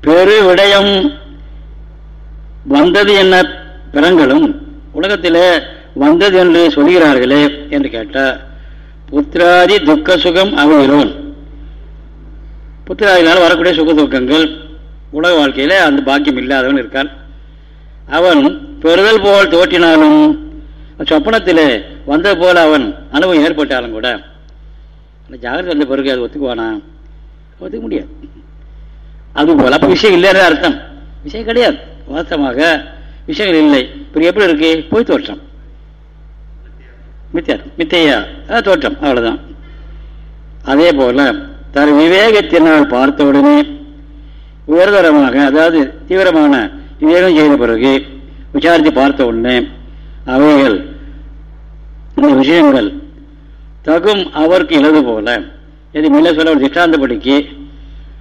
பெரு விடயம் வந்தது என்ன பிறங்களும் உலகத்தில் வந்தது என்று சொல்கிறார்களே என்று கேட்டால் புத்திராதி துக்க சுகம் அவையிலோன் புத்திராதினால் வரக்கூடிய சுக துக்கங்கள் உலக வாழ்க்கையில் அந்த பாக்கியம் இல்லாதவன் இருக்கான். அவன் பெறுதல் போல் தோற்றினாலும் சொப்பனத்தில் வந்தது போல அவன் அனுபவம் ஏற்பட்டாலும் கூட ஜாகிரதை வந்த பிறகு அது ஒத்துக்குவானா? ஒத்துக்க முடியாது. அது போல அப்போ விஷயம் இல்லைன்னு அர்த்தம். விஷயம் கிடையாது. வாஸ்தமாக விஷயங்கள் இல்லை. இப்போ எப்படி இருக்கு? போய் தோற்றம். மித்தியா. மித்தையா. தோற்றம். அவ்வளவுதான். அதே போல தன் விவேகத்தினால் பார்த்த உடனே உயர்தரமாக அதாவது தீவிரமான விவேகம் செய்த பிறகு விசாரித்து பார்த்த உடனே அவைகள் இந்த விஷயங்கள் தகும் அவருக்கு இலது போல எது மேலே சொல்ல ஒரு திஷ்டாந்தப்படிக்கு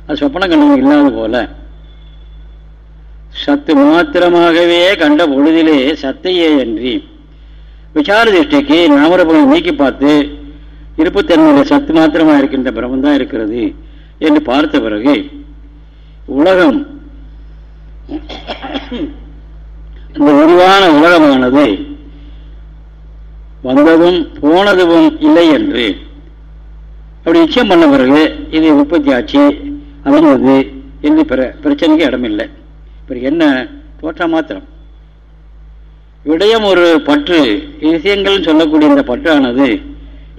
அது சொப்பன கண்டனம் இல்லாத போல. சத்து மாத்திரமாகவே கண்ட பொழுதிலே சத்தையே அன்றி. விசார திருஷ்டிக்கு நாமரபங்களை நீக்கி பார்த்து இருப்புத்தன்மையில் சத்து மாத்திரமாக இருக்கின்ற பிரம்மம் தான் இருக்கிறது என்று பார்த்த பிறகு உலகம் இந்த உருவான உலகமானது வந்ததும் போனதும் இல்லை என்று அப்படி நிச்சயம் பண்ண பிறகு இது உற்பத்தி ஆச்சு அமைந்தது பிற பிரச்சனைக்கு இடமில்லை. இப்போ என்ன? தோற்ற மாத்திரம். விடயம் ஒரு பற்று. விஷயங்கள் சொல்லக்கூடிய இந்த பற்றானது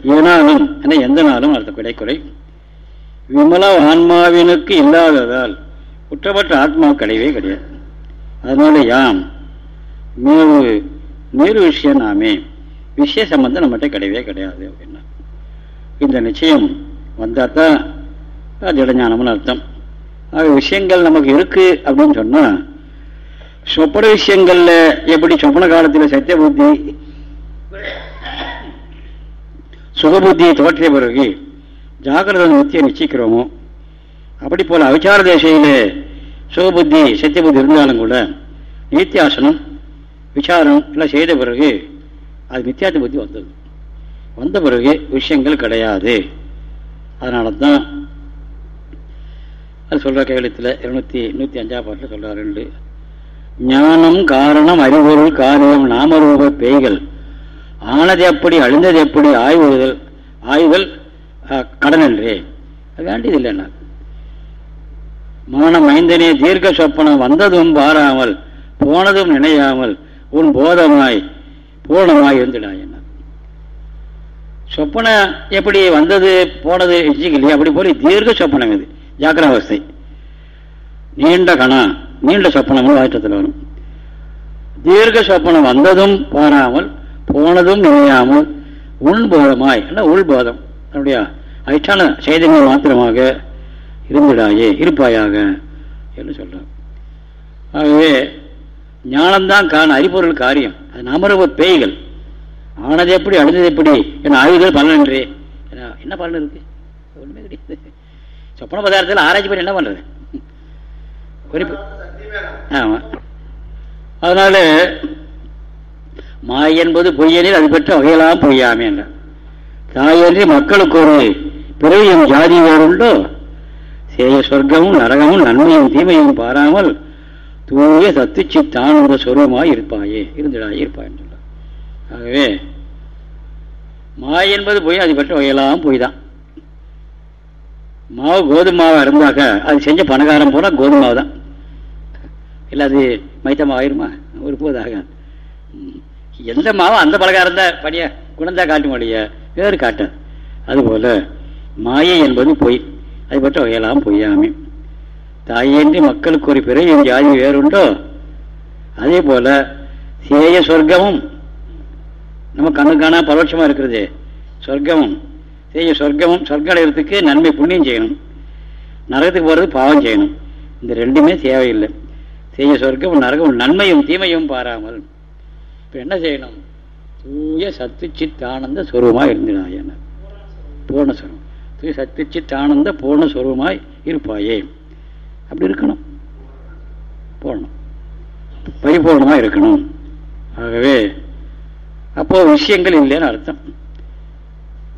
ஏனாலும் என எந்த நாளும் அடுத்த கிடைக்குறை. விமல ஆன்மாவினுக்கு இல்லாததால் குற்றப்பட்ட ஆத்மா கிடையவே கிடையாது. அதனால யாம்? மேவு நீர் விஷயம் நாமே விஷய சம்பந்தம் நம்மகிட்ட கிடையவே கிடையாது அப்படின்னா இந்த நிச்சயம் வந்தால் தான் ஜடஞானம்னு அர்த்தம். ஆக விஷயங்கள் நமக்கு இருக்கு அப்படின்னு சொன்னா சொப்பன விஷயங்கள்ல எப்படி சொப்பன காலத்தில் சத்திய புத்தி சுகபுத்தியை தோற்றிய பிறகு ஜாகிரத நித்திய நிச்சயிக்கிறோமோ அப்படி போல அவிச்சார தேசையில் சுகபுத்தி சத்தியபுத்தி இருந்தாலும் கூட நித்தியாசனம் விசாரம் எல்லாம் செய்த பிறகு அது மித்தியாத்த புத்தி வந்தது. வந்த பிறகு விஷயங்கள் கிடையாது. அதனால தான் அது சொல்ற கேவலத்தில் இருநூத்தி நூத்தி அஞ்சாம் பாட்டில் சொல்கிறார் ரெண்டு ஞானம் காரணம் அறிவொருள் காரியம் நாமரூப பேய்கள். ஆனது எப்படி அழிந்தது எப்படி ஆய்வுதல் ஆய்வுதல் கடன் என்றே. அது வேண்டியதில்லை இல்லைன்னா மானம் ஐந்தனே தீர்க்க சொப்பனம் வந்ததும் பாராமல் போனதும் நினையாமல் உன் போதமாய் பூர்ணமாய் இருந்துடாய் சொப்பன எப்படி வந்தது போனது இல்லையா அப்படி போல தீர்க்க சொப்பனம் இது. ஜாக்கிரவஸ்தை நீண்ட கணா நீண்ட சொப்பனமும் வாய்த்தத்தில் வரும். தீர்க்க சொப்பனம் வந்ததும் பாராமல் போனதும் நினையாமல் உள்போதமாய் உள்போதம்? அப்படியா? அதிஷ்டான சைதன்யம் மாத்திரமாக இருந்துடாயே இருப்பாயாக என்று சொல்றான் ஆகவே ஞானம்தான் காண அறிபொருள் காரியம். அது நாமரூப பேய்கள். ஆனது எப்படி அழுந்தது எப்படி? என் ஆயுதல் பலனன்றி என்ன பலன் இருக்கு? ஒண்ணுமே கிடையாது. சொப்பன பதார்த்தத்தில் ஆராய்ச்சி பண்ணி என்ன பண்றது? குறிப்பு ஆமா. அதனால மாய் என்பது பொய்யனில் அது பெற்ற வகையெல்லாம் பொய்யாமே என்ற தாயன்றி மக்களுக்கு ஒரு பிறவியும் ஜாதி வேறுண்டோ சேய சொர்க்கமும் நரகமும் நன்மையும் தீமையும் பாராமல் தூய சத்துச்சி தானுந்த சொருவமாய் இருப்பாயே இருந்துடாயே இருப்பாய் ஆகவே மாய் என்பது பொய் அது பற்றி வகையெல்லாம் பொய் தான் மாவு கோதுமை மாவாக இருந்தாக்க அது செஞ்ச பணக்காரம் போனால் கோதுமை மாவு தான் இல்லை அது மைத்தமாக ஆயிருமா? ஒரு போதாக. எந்த மாவும் அந்த பலகாரம் தான் பணிய குழந்தை காட்டும் இல்லையா வேறு காட்டாது அதுபோல மாயை என்பது பொய் அது பற்ற வகையெல்லாம் பொய்யாமே. தாயின்றி மக்களுக்கு ஒரு பிறகு ஜாதி வேறுண்டோ அதே போல சேய சொர்க்கமும் நம்ம கண்ணு காணா பரோட்சமா இருக்கிறது. சொர்க்கமும். செய்ய சொர்க்கமும் சொர்க்கம் அடைகிறதுக்கு நன்மை புண்ணியம் செய்யணும். நரகத்துக்கு போகிறது பாவம் செய்யணும். இந்த ரெண்டுமே தேவையில்லை. செய்ய சொர்க்கம் நரகம் நன்மையும் தீமையும் பாராமல். இப்போ என்ன செய்யணும்? தூய சத்துச்சித் ஆனந்த சுரூபமாக இருந்தினாயன பூர்ணஸ்வரம் தூய சத்துச்சித் ஆனந்த பூர்ணஸ்வரூபமாய் இருப்பாயே. அப்படி இருக்கணும். போகணும் பரிபூர்ணமாக இருக்கணும். ஆகவே அப்போ விஷயங்கள் இல்லைன்னு அர்த்தம்.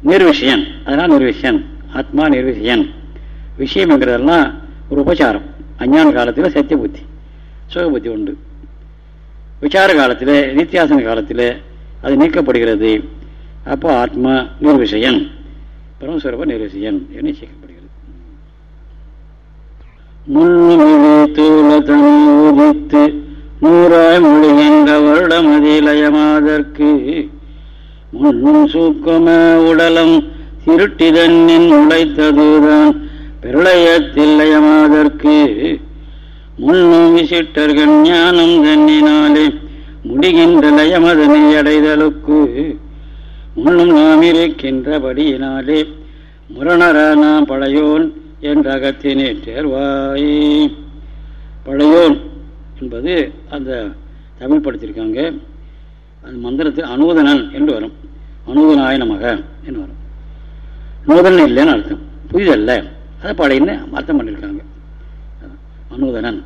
நிர்விஷயன். அதனால் நிர்விஷயன். ஆத்மா நிர்விஷயன். விஷயம்ங்கிறதெல்லாம் ஒரு உபச்சாரம். அஞ்ஞான காலத்தில் சத்திய புத்தி. சுக புத்தி உண்டு. விசார காலத்தில் நித்தியாசன காலத்தில் அது நீக்கப்படுகிறது. அப்போ ஆத்மா நிர்விஷயன். பிரம்மஸ்வரூப நிர்விஷயன் என்று நிச்சயிக்கப்படுகிறது முன்னுமிழி தூளதனு உதித்து நூறாய் மொழிகின்ற வருடமதிலயமாதற்கு முன்னும் சூக்கம உடலம் திருட்டிதன்னின் உழைத்ததுதான் பிரளயத்தில்லயமாதற்கு முன்னும் விசிட்டர்கள் ஞானம் தன்னினாலே முடிகின்ற லயமதனை அடைதலுக்கு. முன்னும் நாம் இருக்கின்றபடியினாலே முரணர நாம் பழையோன் என்ற அகத்தினே பழையோன் என்பது அந்த தமிழ் படுத்திருக்காங்க. அந்த மந்திரத்தில் அனுதனன் என்று வரும். அனூதனாய நமக என்று வரும். நூதனன் இல்லைன்னு அர்த்தம். புதிதல்ல. அதை பழையன்னு அர்த்தம் பண்ணியிருக்காங்க அனுதனன்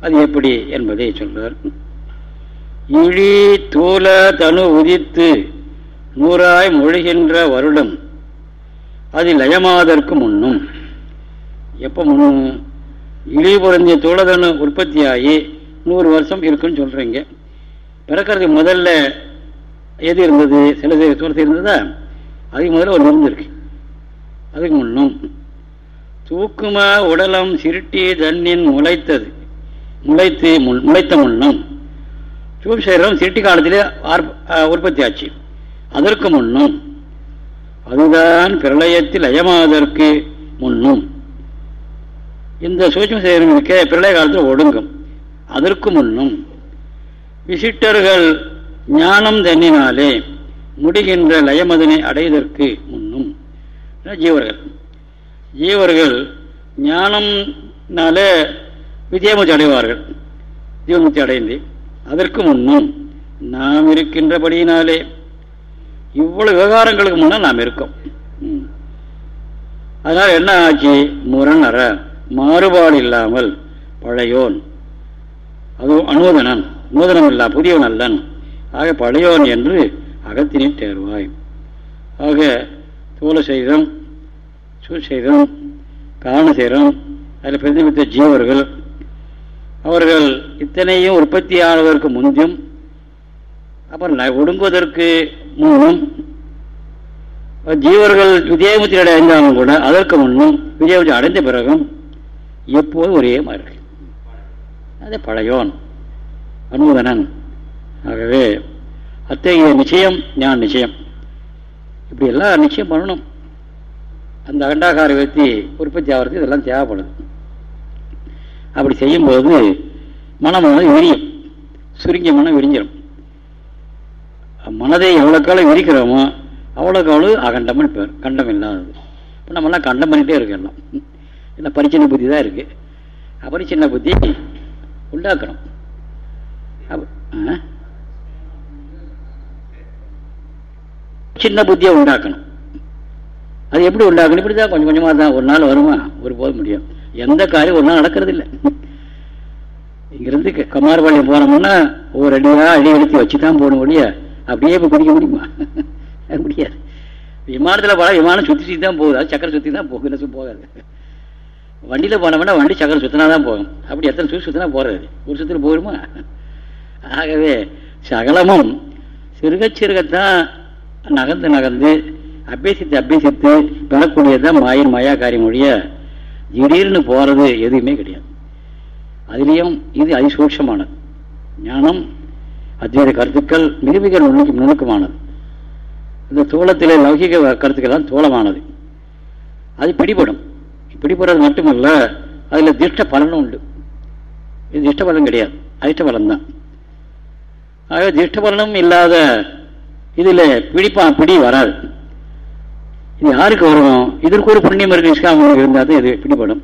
அது எப்படி என்பதை சொல்றார். இழி தூல தனு உதித்து நூறாய் மொழிகின்ற வருடம். அது லயமாதற்கு முன்னும். எப்போ முன்னும்? இழி பொருந்திய தோழதனு உற்பத்தியாகி நூறு வருஷம் இருக்குன்னு சொல்கிறீங்க பிறக்கிறதுக்கு முதல்ல எது இருந்தது? சில தூரத்தில் இருந்ததா? அதுக்கு முதல்ல ஒரு மருந்து இருக்கு. அதுக்கு முன்னும் தூக்குமா உடலம் சிருட்டி தன்னின் முளைத்தது. முளைத்து முளைத்த முன்னும் சூப் சரீரம் சிருட்டி காலத்திலே உற்பத்தி ஆச்சு அதற்கு முன்னும் அதுதான் பிரளயத்தில் அயமாவதற்கு முன்னும் இந்த சூட்சம சரீரம் இருக்க பிரளய காலத்தில் ஒடுங்கும். அதற்கு முன்னும் விசிட்டர்கள் ஞானம் தன்னினாலே முடிகின்ற லயமதனை அடைவதற்கு முன்னும். ஜீவர்கள்? ஜீவர்கள் ஞானம்னாலே விஜயமுத்தி அடைவார்கள். ஜீவமுத்தி அடைந்து அதற்கு முன்னும் நாம் இருக்கின்றபடியினாலே இவ்வளவு விவகாரங்களுக்கு முன்னால் நாம் இருக்கோம். அதனால் என்ன ஆச்சு? முரண் அற மாறுபாடு இல்லாமல் பழையோன். அதுவும் அனுமோதனன் நூதனம் இல்லா புதியவன் அல்லன். ஆக பழையோன் என்று அகத்தினை தேர்வாய். ஆக தோல செய்தம் சுசெய்தம் காரண செய்தம் அதில் பிரதிபித்த ஜீவர்கள். அவர்கள் இத்தனையும் உற்பத்தி ஆனதற்கு முந்தும் அப்புறம் ஒடுங்குவதற்கு முன்னும் ஜீவர்கள் விஜயமுத்தி அடைந்தாலும் கூட அதற்கு முன்னும் விஜயமுத்தி அடைந்த பிறகும் எப்போதும் ஒரே மாதிரி இருக்கு. அது பழையோன் அனுமதனன் ஆகவே அத்தகைய நிச்சயம் ஞான நிச்சயம். இப்படி எல்லாம் நிச்சயம் பண்ணணும். அந்த அகண்டாகார வைத்தி உற்பத்தி ஆகிறதுக்கு இதெல்லாம் தேவைப்படுது. அப்படி செய்யும்போது மனமானது விரியும். சுருங்கிய மனம் விரிஞ்சிடும் மனதை எவ்வளோக்காலம் விரிக்கிறோமோ அவ்வளோக்கு அவ்வளோ அகண்டம்னு பேர் கண்டம் இல்லாதது. இப்போ நம்மளாம் கண்டம் பண்ணிகிட்டே இருக்கலாம் இல்லை பரிச்சின்ன புத்தி தான் இருக்குது அபரிச்சின்ன புத்தி உண்டாக்கணும். சின்ன புத்தியை உண்டாக்கணும். அது எப்படி உண்டாக்கணும்? இப்படி தான் கொஞ்சம் கொஞ்சமாக தான் ஒரு நாள் வருமா? ஒரு போது முடியும். எந்த காரியம் ஒரு நாள் நடக்கிறது இல்லை இங்கிருந்து கமார்பாளையம் போனோம்னா ஒரு அடியாக அடி எடுத்து வச்சு தான் போகணும் ஒழிய அப்படியே இப்போ குடிக்க முடியுமா? முடியாது. விமானத்தில் போனால் விமானம் சுற்றி சுற்றி தான் போகுது. அது சக்கரை சுற்றி தான் போகுது போகாது. வண்டியில் போனோம்னா வண்டி சக்கரம் சுற்றினா தான் போகும். அப்படி எத்தனை சுற்றி சுற்றினா போகிறது ஒரு சுற்றில் போயிடுமா ஆகவே சகலமும் சிறுக சிறுகத்தான் நகர்ந்து நகர்ந்து அபியசித்து அபியசித்து பெறக்கூடியதான் மாயின் மாயா காரியமொழிய திடீர்னு போகிறது எதுவுமே கிடையாது. அதுலேயும் இது அதிசூட்சமானது ஞானம் அத்வைத கருத்துக்கள் மிக மிக நுணுக்கு நுணுக்கமானது. இந்த தோளத்தில் லௌகிக கருத்துக்கள் தான் தோளமானது. அது பிடிபடும். பிடிபடுறது மட்டுமல்ல அதில் திஷ்ட பலனும் உண்டு. இது திஷ்ட பலன் கிடையாது. அதிர்ஷ்ட பலன் தான். ஆகவே திஷ்ட பலனும் இல்லாத இதில் பிடிப்பா பிடி வராது. இது யாருக்கு வரும் இதற்கு ஒரு புண்ணியம் இருக்கு நிஷ்காமம் இருந்தால் தான் இது பிடிபடும்.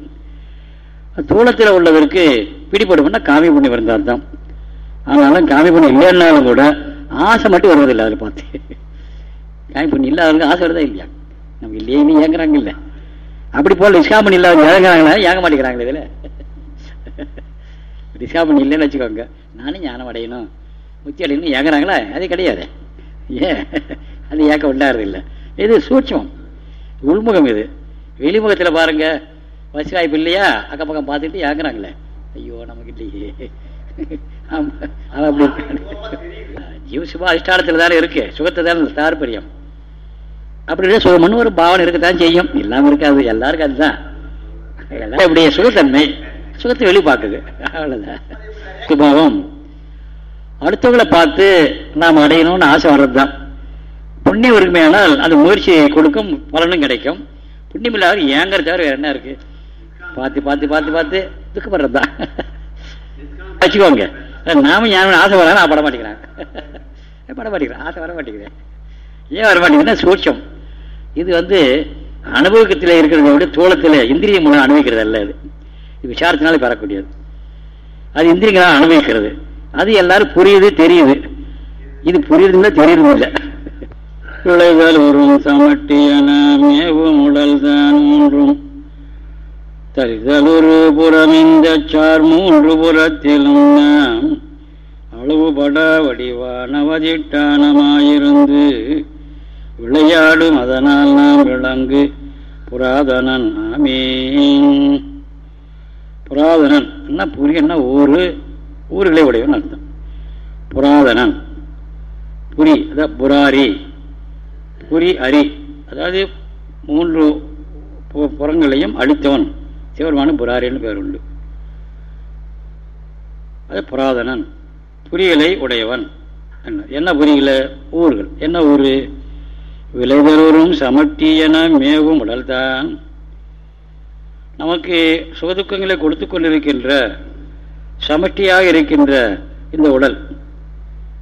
தூளத்தில் உள்ளதற்கு பிடிபடும்னா காமி புண்ணியம் இருந்தால் தான். ஆனாலும் காமி புண்ணியம் இல்லைன்னாலும் கூட ஆசை மட்டும் வருவதில்லை அதில் பார்த்து. காமி புண்ணியம் இல்லாதவங்க ஆசை வருதா இல்லையா? நம்ம இல்லையே நீ ஏங்குறாங்க இல்லை. அப்படி போல நிஷ்காமன் இல்லாத ஏங்குறாங்களா ஏங்க மாட்டேங்கிறாங்களே இதில்? நிஷ்காமன் இல்லைன்னு வச்சுக்கோங்க. நானும் ஞானம் அடையணும். முத்தி அடையணும் ஏங்குறாங்களா? அது கிடையாது. ஏன் அது ஏக்க உண்டாகிறது இல்லை. இது சூட்சம் உள்முகம் இது. வெளிமுகத்தில் பாருங்க. வசதி வாய்ப்பு இல்லையா? அக்கம் பக்கம் பார்த்துட்டு ஏங்குறாங்களே. ஐயோ நமக்கு இல்லையே. ஆமா, அவன் அப்படி. ஜீவ சுப அதிஷ்டானத்தில் தானே இருக்கு. சுகத்தை தானே தாற்பயம். அப்படி சுகம்னு ஒரு பாவனை இருக்கத்தான் செய்யும். இல்லாமல் இருக்காது எல்லாருக்கும் அதுதான். எல்லாம் இப்படி சுகத்தன்மை சுகத்தை வெளி பார்க்குது அவ்வளவுதான். சுபாவம். அடுத்தவங்களை பார்த்து நாம் அடையணும்னு ஆசை வர்றதுதான். புண்ணியம் இருக்குமே அந்த முயற்சி கொடுக்கும் பலனும் கிடைக்கும். புண்ணியம் இல்லாத ஏங்கிற தவிர என்ன இருக்கு? பார்த்து பார்த்து பார்த்து பார்த்து துக்கப்படுறது தான் வச்சுக்கோங்க. நாம ஞானம் ஆசை வர நான் பட மாட்டேங்கிறேன். பட மாட்டேங்கிறேன். ஆசை வர மாட்டேங்கிறேன். ஏன் வர மாட்டேங்கிறேன்னா சூட்சம். இது வந்து அனுபவத்தில் இருக்கிறத விட தோளத்தில் இந்திரிய மூலம் அனுபவிக்கிறது அல்ல இது இது விசாரத்தினாலே பெறக்கூடியது அது இந்திரியங்களால் அனுபவிக்கிறது. அது எல்லாரும் புரியுது தெரியுது. இது புரியுதுன்னா தெரியுது இல்லை. விளைதல் உறும் சமட்டியன மேவும் உடல்தான் மூன்றும். புறம் இந்த சார் மூன்று புறத்திலும் நாம். அளவுபட வடிவானவதிட்டானமாயிருந்து விளையாடும் அதனால் நாம் விளங்கு. புராதனன் நாமே புராதனன் என்ன புரியன்னா ஒரு ஊர்களை உடையவன் அர்த்தம். புராதனன் புரி அதான் புராரி. புரி அரி. அதாவது மூன்று புறங்களையும் அழித்தவன். சிவருமான புராரின்னு பேர் உண்டு. அது புராதனன் புரியலை உடையவன். என்ன என்ன புரியல? ஊர்கள். என்ன ஊர்? விளைதலூரும் சமட்டியன மேவும் உடல்தான். நமக்கு சுகதுக்கங்களை கொடுத்து கொண்டிருக்கின்ற சமட்டியாக இருக்கின்ற இந்த உடல்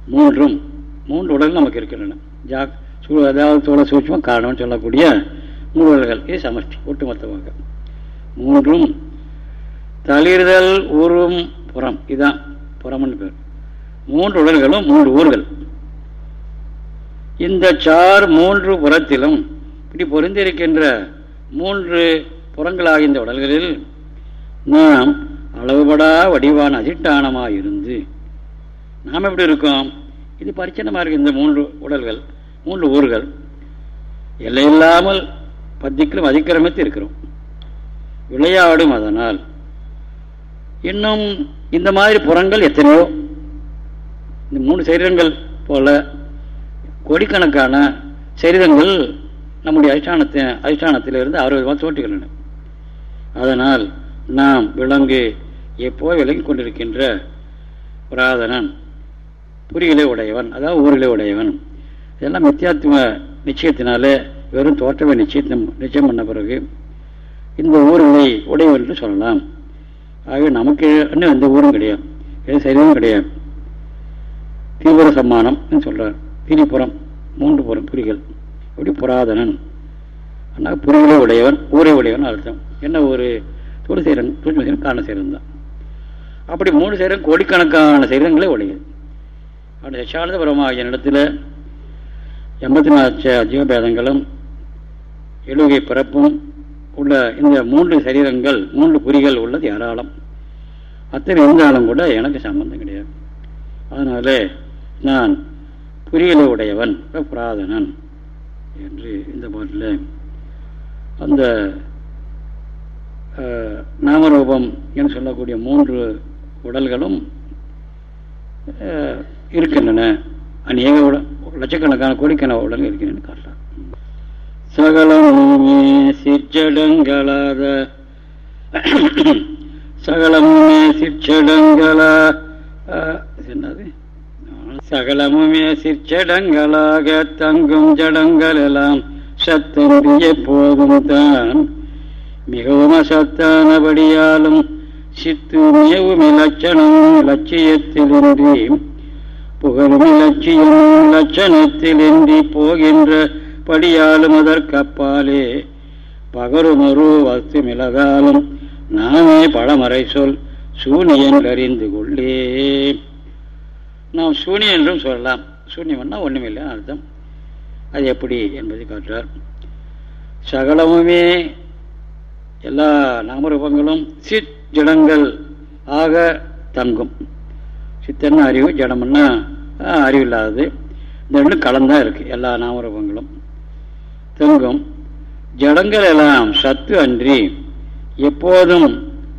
மூன்றும் மூன்று உடல் நமக்கு இருக்கின்றன. ஜாக் சு- அதாவது தோழ சூட்சம் காரணம்னு சொல்லக்கூடிய மூன்று உடல்கள் இது சமஷ்டி ஒட்டுமொத்தமாக. மூன்றும் தளிர்தல் ஊரும் புறம் இதுதான் புறம்னு பேர். மூன்று உடல்களும் மூன்று ஊர்கள். இந்த சார் மூன்று புறத்திலும் இப்படி பொருந்திருக்கின்ற மூன்று புறங்களாக இந்த உடல்களில் நாம் அளவுபடா வடிவான அதிட்டானமாக இருந்து நாம் எப்படி இருக்கோம்? இது பரிச்சனமாக இருக்கு இந்த மூன்று உடல்கள் மூன்று ஊர்கள். எல்லையில்லாமல் பத்திக்கிலும் அதிக்கிரமித்து இருக்கிறோம். விளையாடும் அதனால். இன்னும் இந்த மாதிரி புறங்கள் எத்தனையோ இந்த மூணு சரீரங்கள் போல கோடிக்கணக்கான சரீரங்கள் நம்முடைய அதிஷ்டானத்தை அதிஷ்டானத்திலிருந்து ஆரோக்கியமாக தோற்றுகின்றன. அதனால் நாம் விலங்கு எப்போ விலங்கி கொண்டிருக்கின்ற புராதனன் புரிகளை உடையவன் அதாவது ஊரிலே உடையவன் இதெல்லாம் மித்தியாத்துவ நிச்சயத்தினாலே வெறும் தோற்றவை நிச்சயம் நிச்சயம் பண்ண பிறகு இந்த ஊர்களை உடையவன் என்று சொல்லலாம். ஆகவே நமக்கு இன்னும் எந்த ஊரும் கிடையாது எது சரியும் கிடையாது. தீவிர சம்மானம் சொல்றார் புறம் மூன்று புறம் புரிகள். அப்படி புராதனன். ஆனால் புரிகளை உடையவன் ஊரை உடையவன் அர்த்தம். என்ன ஒரு துணி சீரன் தூய்மை சீரன் காரண சீரன் தான். அப்படி மூணு சீரன் கோடிக்கணக்கான சீரங்களே உடையது. அப்படி சச்சானந்த பரமாகிய இடத்துல எண்பத்தி நாலு ஜீவபேதங்களும் எழுகை பிறப்பும் உள்ள இந்த மூன்று சரீரங்கள் மூன்று புரிகள் உள்ளது ஏராளம். அத்தனை இருந்தாலும் கூட எனக்கு சம்பந்தம் கிடையாது. அதனால நான் புரியலை உடையவன் புராதனன் என்று இந்த பாட்டில் அந்த நாமரூபம் என்று சொல்லக்கூடிய மூன்று உடல்களும் இருக்கின்றன. அநேக உட லட்சக்கணக்கான கோடிக்கணக்கான உடல்கள் இருக்கின்றன காட்டலாம் சகலமுமே சிற்றடங்களாத சகலமுமே சிற்றடங்களா என்னது? சகலமுமே சிற்றடங்களாக தங்கும் ஜடங்கள் எல்லாம் சத்தன்றி எப்போதும் தான். மிகவும் அசத்தானபடியாலும் சித்து மேவும் இலட்சணம் லட்சியத்திலின்றி புகழும் இலட்சியம் லட்சணத்திலின்றி போகின்ற படியாலும் அதற்கப்பாலே பகருமொரு வஸ்துமிலதாலும் நாமே பழமறை சொல் சூனியன் அறிந்து கொள்ளேன். நாம் சூனியம் என்றும் சொல்லலாம். சூன்யம்னா ஒன்றுமில்லை அர்த்தம். அது எப்படி என்பதை காட்டுறார் சகலமுமே எல்லா நாமரூபங்களும் சித் ஜடங்கள் ஆக தங்கும். சித்தன்னா அறிவு? ஜடம்னா ஆஹ், அறிவு இல்லாதது. இந்த ரெண்டும் கலந்தான் இருக்குது எல்லா நாமரூபங்களும். தங்கும். ஜடங்கள் எல்லாம் சத்து அன்றி எப்போதும்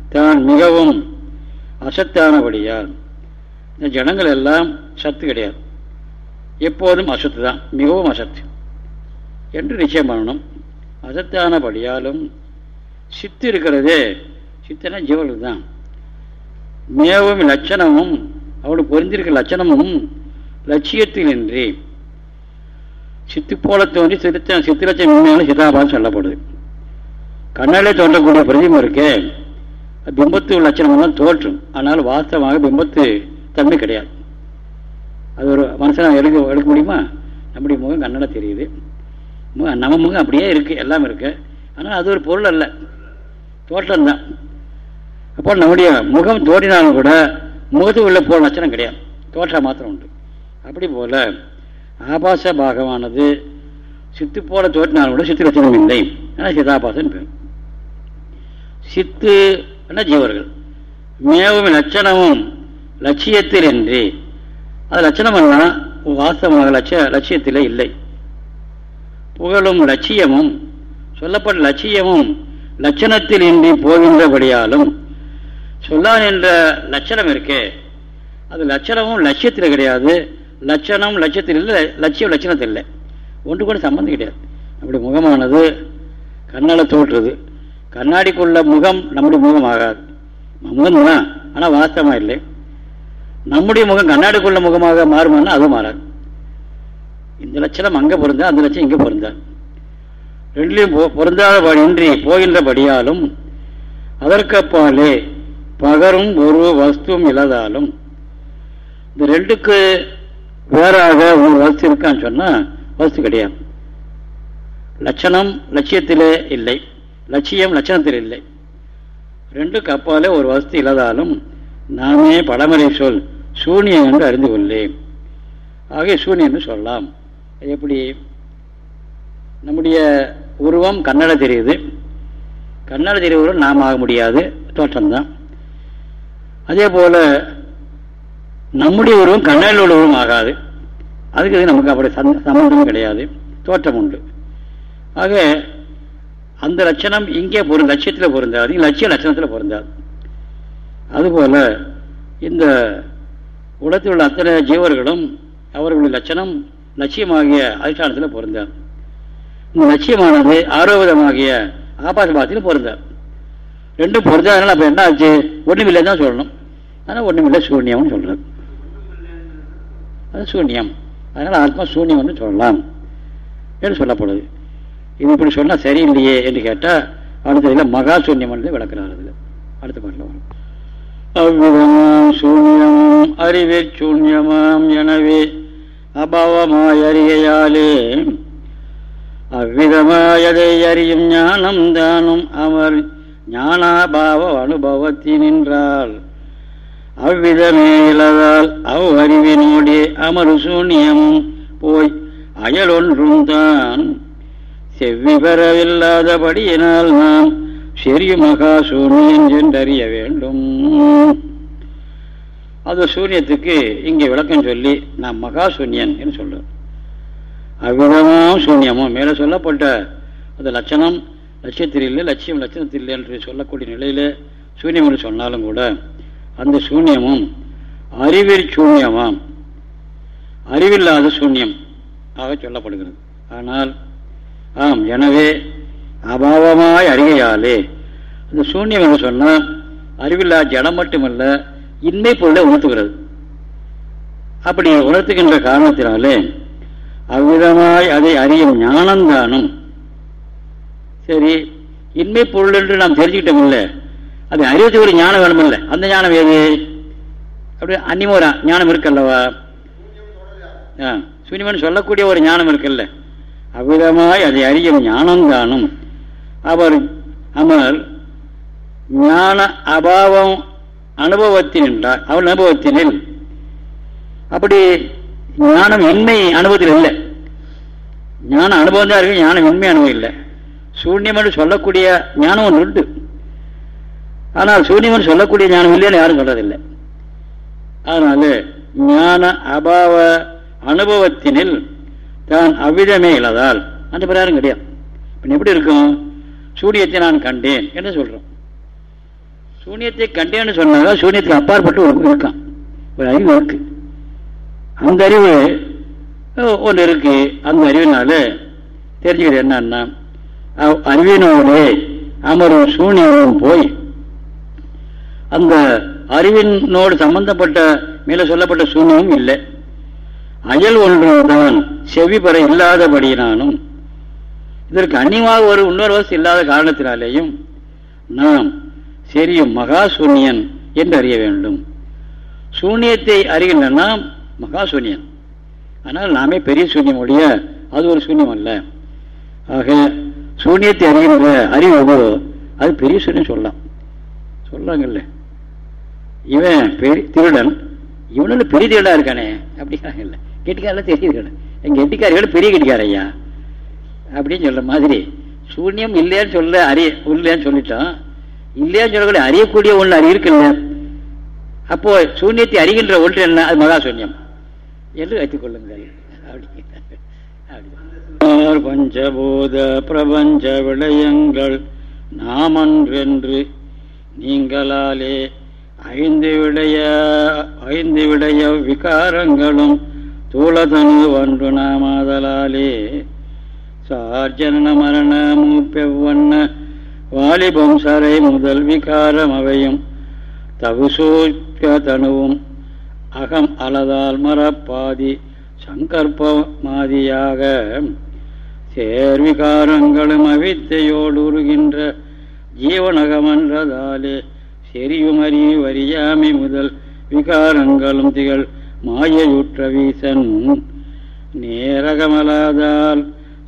தான் மிகவும் அசத்தானபடியால் இந்த ஜடங்கள் எல்லாம் சத்து கிடையாது. எப்போதும் அசத்து தான் மிகவும் அசத்து. என்று நிச்சயம் பண்ணணும். அசத்தானபடியாலும் சித்து இருக்கிறதே சித்தனா ஜீவனுக்கு தான். மேவும் லட்சணமும் அவளுக்கு பொருந்திருக்க லட்சணமும் லட்சியத்திலின்றி சித்து போல தோன்றி சித்த சித்திரச்சம் உண்மையான சிதாபாதம் சொல்லப்படுது. கண்ணாலே தோன்றக்கூடிய பிரதிமம் இருக்கே பிம்பத்து லட்சணமெல்லாம் தோற்றும். ஆனால் வாஸ்தவமாக பிம்பத்து தன்மை கிடையாது. அது ஒரு மனுஷனை எடுக்க எடுக்க முடியுமா? நம்முடைய முகம் கண்ணால தெரியுது. நம்ம முகம் அப்படியே இருக்கு எல்லாம் இருக்கு. ஆனால் அது ஒரு பொருள் அல்ல. தோற்றம்தான் அப்போ நம்முடைய முகம் தோடினாலும் கூட முகத்து உள்ள போல் லட்சணம் கிடையாது. தோற்றம் மாத்திரம் உண்டு. அப்படி போல ஆபாச பாகமானது சித்து போல தோற்றினாலும் கூட சித்து லட்சணம் இல்லை. ஆனால் சிதாபாசன் பேர் சித்து ஜீவர்கள் மேவும் லட்சணமும் லட்சியத்தில் என்று அது லட்சணமல்லாம் வாஸ்தவமாக லட்ச லட்சியத்தில் இல்லை. புகழும் லட்சியமும் சொல்லப்பட்ட லட்சியமும் லட்சணத்தில் இன்றி போகின்றபடியாலும் சொல்லான் என்ற லட்சணம் இருக்கே. அது லட்சணமும் லட்சியத்தில் கிடையாது. லட்சணம் லட்சத்தில் இல்லை லட்சியம் லட்சணத்தில். இல்லை ஒன்று கூட சம்மந்தம் கிடையாது. அப்படி முகமானது கண்ணால் தோற்றுறது கண்ணாடிக்குள்ள முகம் நம்முடைய முகம் ஆகாது முகம் தான் ஆனால் வாஸ்தவமாக இல்லை. நம்முடைய முகம் கண்ணாடிக்குள்ள முகமாக மாறுமானா அது மாறாது. இந்த லட்சணம் அங்கே பொருந்தா அந்த லட்சம் இங்கே பொருந்தா. ரெண்டுலையும் பொருந்தாதபடியின்றி போகின்றபடியாலும் அதற்கப்பாலே பகரும் ஒரு வஸ்துவும் இல்லாதாலும் இந்த ரெண்டுக்கு வேறாக ஒரு வஸ்து இருக்கான்னு சொன்னால் வஸ்து கிடையாது. லட்சணம் லட்சியத்திலே இல்லை. லட்சியம் லட்சணத்தில் இல்லை. ரெண்டுக்கு அப்பாலே ஒரு வஸ்து இல்லாதாலும் நாமே பழமறை சொல் சூனியம் என்று அறிந்து கொள்ளேன் ஆகிய சூனியம் என்று சொல்லலாம். எப்படி? நம்முடைய உருவம் கன்னட தெரியுது. கன்னட தெரியுறோம் நாம் ஆக முடியாது. தோற்றம்தான். அதே போல நம்முடைய உருவம் கண்ணாடியில் உள்ள உருவம் ஆகாது. அதுக்கு நமக்கு அப்படி சம்பந்தம் கிடையாது. தோற்றம் உண்டு. ஆக அந்த லட்சணம் இங்கே பொருந்த லட்சியத்தில் பொருந்தாது லட்சிய லட்சணத்தில் பொருந்தாது. அதுபோல இந்த உலகத்தில் உள்ள அத்தனை ஜீவர்களும் அவர்களுடைய லட்சணம் லட்சியமாகிய அதிஷ்டானத்தில் பொருந்தார். இந்த லட்சியமானது ஆரோக்கியமாகிய ஆபாசபாதத்தில் பொருந்தார். ரெண்டும் பொருந்தாதனால அப்போ என்ன ஆச்சு? ஒன்றுமில்லை தான் சொல்லணும். ஆனால் ஒன்றுமில்லை சூன்யம்னு சொல்கிறார் அது சூன்யம். அதனால் ஆத்மா சூன்யம்னு சொல்லலாம் என்று சொல்லப்படுது. இது இப்படி சொன்னால் சரியில்லையே என்று கேட்டால் அடுத்ததில் மகா சூன்யம் என்று விளக்குறாரு அதில். அடுத்த பாட்டில் வரும். அவ்விதமாம் சூன்யமும் அறிவே சூன்யமாம் எனவே அபாவமாய் அவ்விதமாயதை அறியும் ஞானம் தானும் அமர் ஞானாபாவ அனுபவத்தினின்றால் அவ்விதமே இலதால் அவ் அறிவினோடே அமரு சூன்யமும் போய் அயலொன்றும் தான். செவ்வி பெறவில்லாதபடியினால் நாம் சிறிய மகா சூன்யம் என்றறிய வேண்டும். அது சூன்யத்துக்கு இங்கே விளக்கம் சொல்லி நான் மகா சூன்யன் என்று சொல்றேன். அவ்விதமும் சூன்யமும் மேலே சொல்லப்பட்ட அந்த லட்சணம் லட்சியத்தில் இல்லை லட்சியம் லட்சணத்தில் இல்லை என்று சொல்லக்கூடிய நிலையில் சூன்யம் என்று சொன்னாலும் கூட அந்த சூன்யமும் அறிவில் சூன்யமாம். அறிவில்லாத சூன்யம் ஆக சொல்லப்படுகிறது. ஆனால் ஆம் எனவே அபாவமாய் அறிகையாலே. அந்த சூன்யம் என்று சொன்னால் அறிவில்லா ஜடம் மட்டுமல்ல இன்மை பொருளை உணர்த்துகிறது. அப்படி உணர்த்துகின்ற காரணத்தினாலே அவ்விதமாய் அதை அறியும் ஞானந்தானும். சரி இன்மை பொருள் என்று நாம் தெரிஞ்சுக்கிட்டோம் இல்லை அது அறிவத்துக்கு ஒரு ஞானம் வேணுமில்ல. அந்த ஞானம் ஏது? அப்படி அன்னிமோரா ஞானம் இருக்கல்லவா? சூன்யமன் சொல்லக்கூடிய ஒரு ஞானம் இருக்குல்ல. அவ்விதமாய் அதை அறியும் ஞானந்தானும். அவர் அமர் ஞான அபாவம் அனுபவத்தின் என்றார் அவள் அனுபவத்தினில். அப்படி ஞானம் உண்மை அனுபவத்தில் இல்லை. ஞான அனுபவம் தான் இருக்கு ஞானம் உண்மை அனுபவம் இல்லை. சூன்யம் என்று சொல்லக்கூடிய ஞானம் ஒன்று உண்டு. ஆனால் சூன்யம் சொல்லக்கூடிய ஞானம் இல்லைன்னு யாரும் சொல்றதில்லை. அதனால ஞான அபாவ அனுபவத்தினில் தான் அவ்விதமே இல்லாதால் அந்த பிரகாரம் கிடையாது. இப்போ எப்படி இருக்கும்? சூனியத்தை நான் கண்டேன் என்று சொல்றோம். சூனியத்தை கண்டேன்னு சொன்னாங்க சூனியத்துக்கு அப்பாற்பட்டு ஒரு இருக்கான். ஒரு அறிவு இருக்கு. அந்த அறிவு ஒன்று இருக்கு. அந்த அறிவினால தெரிஞ்சுக்கிறது என்னன்னா அறிவினோடு அமரும் சூனியமும் போய் அந்த அறிவினோடு சம்பந்தப்பட்ட மேல சொல்லப்பட்ட சூன்யமும் இல்லை. அயல் ஒன்றுதான் செவி செவிபெற இல்லாதபடியினாலும் இதற்கு அந்நியமாக ஒரு இன்னொரு வசதி இல்லாத காரணத்தினாலேயும் நாம் சரிய மகா சூன்யன் என்று அறிய வேண்டும். சூன்யத்தை அறிகின்ற நாம் மகா சூன்யன் ஆனால் நாமே பெரிய சூன்யம் உடைய அது ஒரு சூன்யம் அல்ல. ஆக சூன்யத்தை அறிகின்ற அறிவு அது பெரிய சூன்யம் சொல்லலாம். சொல்கிறாங்கல்ல இவன் பெரிய திருடன். இவனோட பெரிய திருடா இருக்கானே? அப்படிங்கிறாங்கல்ல. இல்லை தெரியுது. எங்கள் கெட்டிக்காரிகள் பெரிய கெட்டிக்காரையா அப்படின்னு சொல்ற மாதிரி. சூன்யம் இல்லையான்னு சொல்ல அறிய இல்லையான்னு சொல்லிட்டோம். இல்லையான்னு சொல்லக்கூடிய அறியக்கூடிய ஒன்று அறி இருக்குல்ல. அப்போ சூன்யத்தை அறிகின்ற ஒன்று என்ன? அது மகா சூன்யம். என்று வைத்துக் கொள்ளுங்கள். பஞ்சபூத பிரபஞ்ச விடயங்கள் நாமன்றென்று நீங்களாலே ஐந்து விடைய ஐந்து விடைய விகாரங்களும் தூளதனு ஒன்று நாமாதலாலே சார்ஜன மரண மூப்பெவ்வண்ண வாலிபம் சரை முதல் விகாரம் அவையும். தகுசூக்க தனுவும் அகம் அலதால் மரப்பாதி சங்கற்பமாதியாக. சேர்விகாரங்களும் அவித்தையோடுருகின்ற ஜீவனகமன்றதாலே செரியுமறி வரியாமை முதல் விகாரங்களும் திகழ் மாயையுற்ற வீசன். நேரகமலாதால்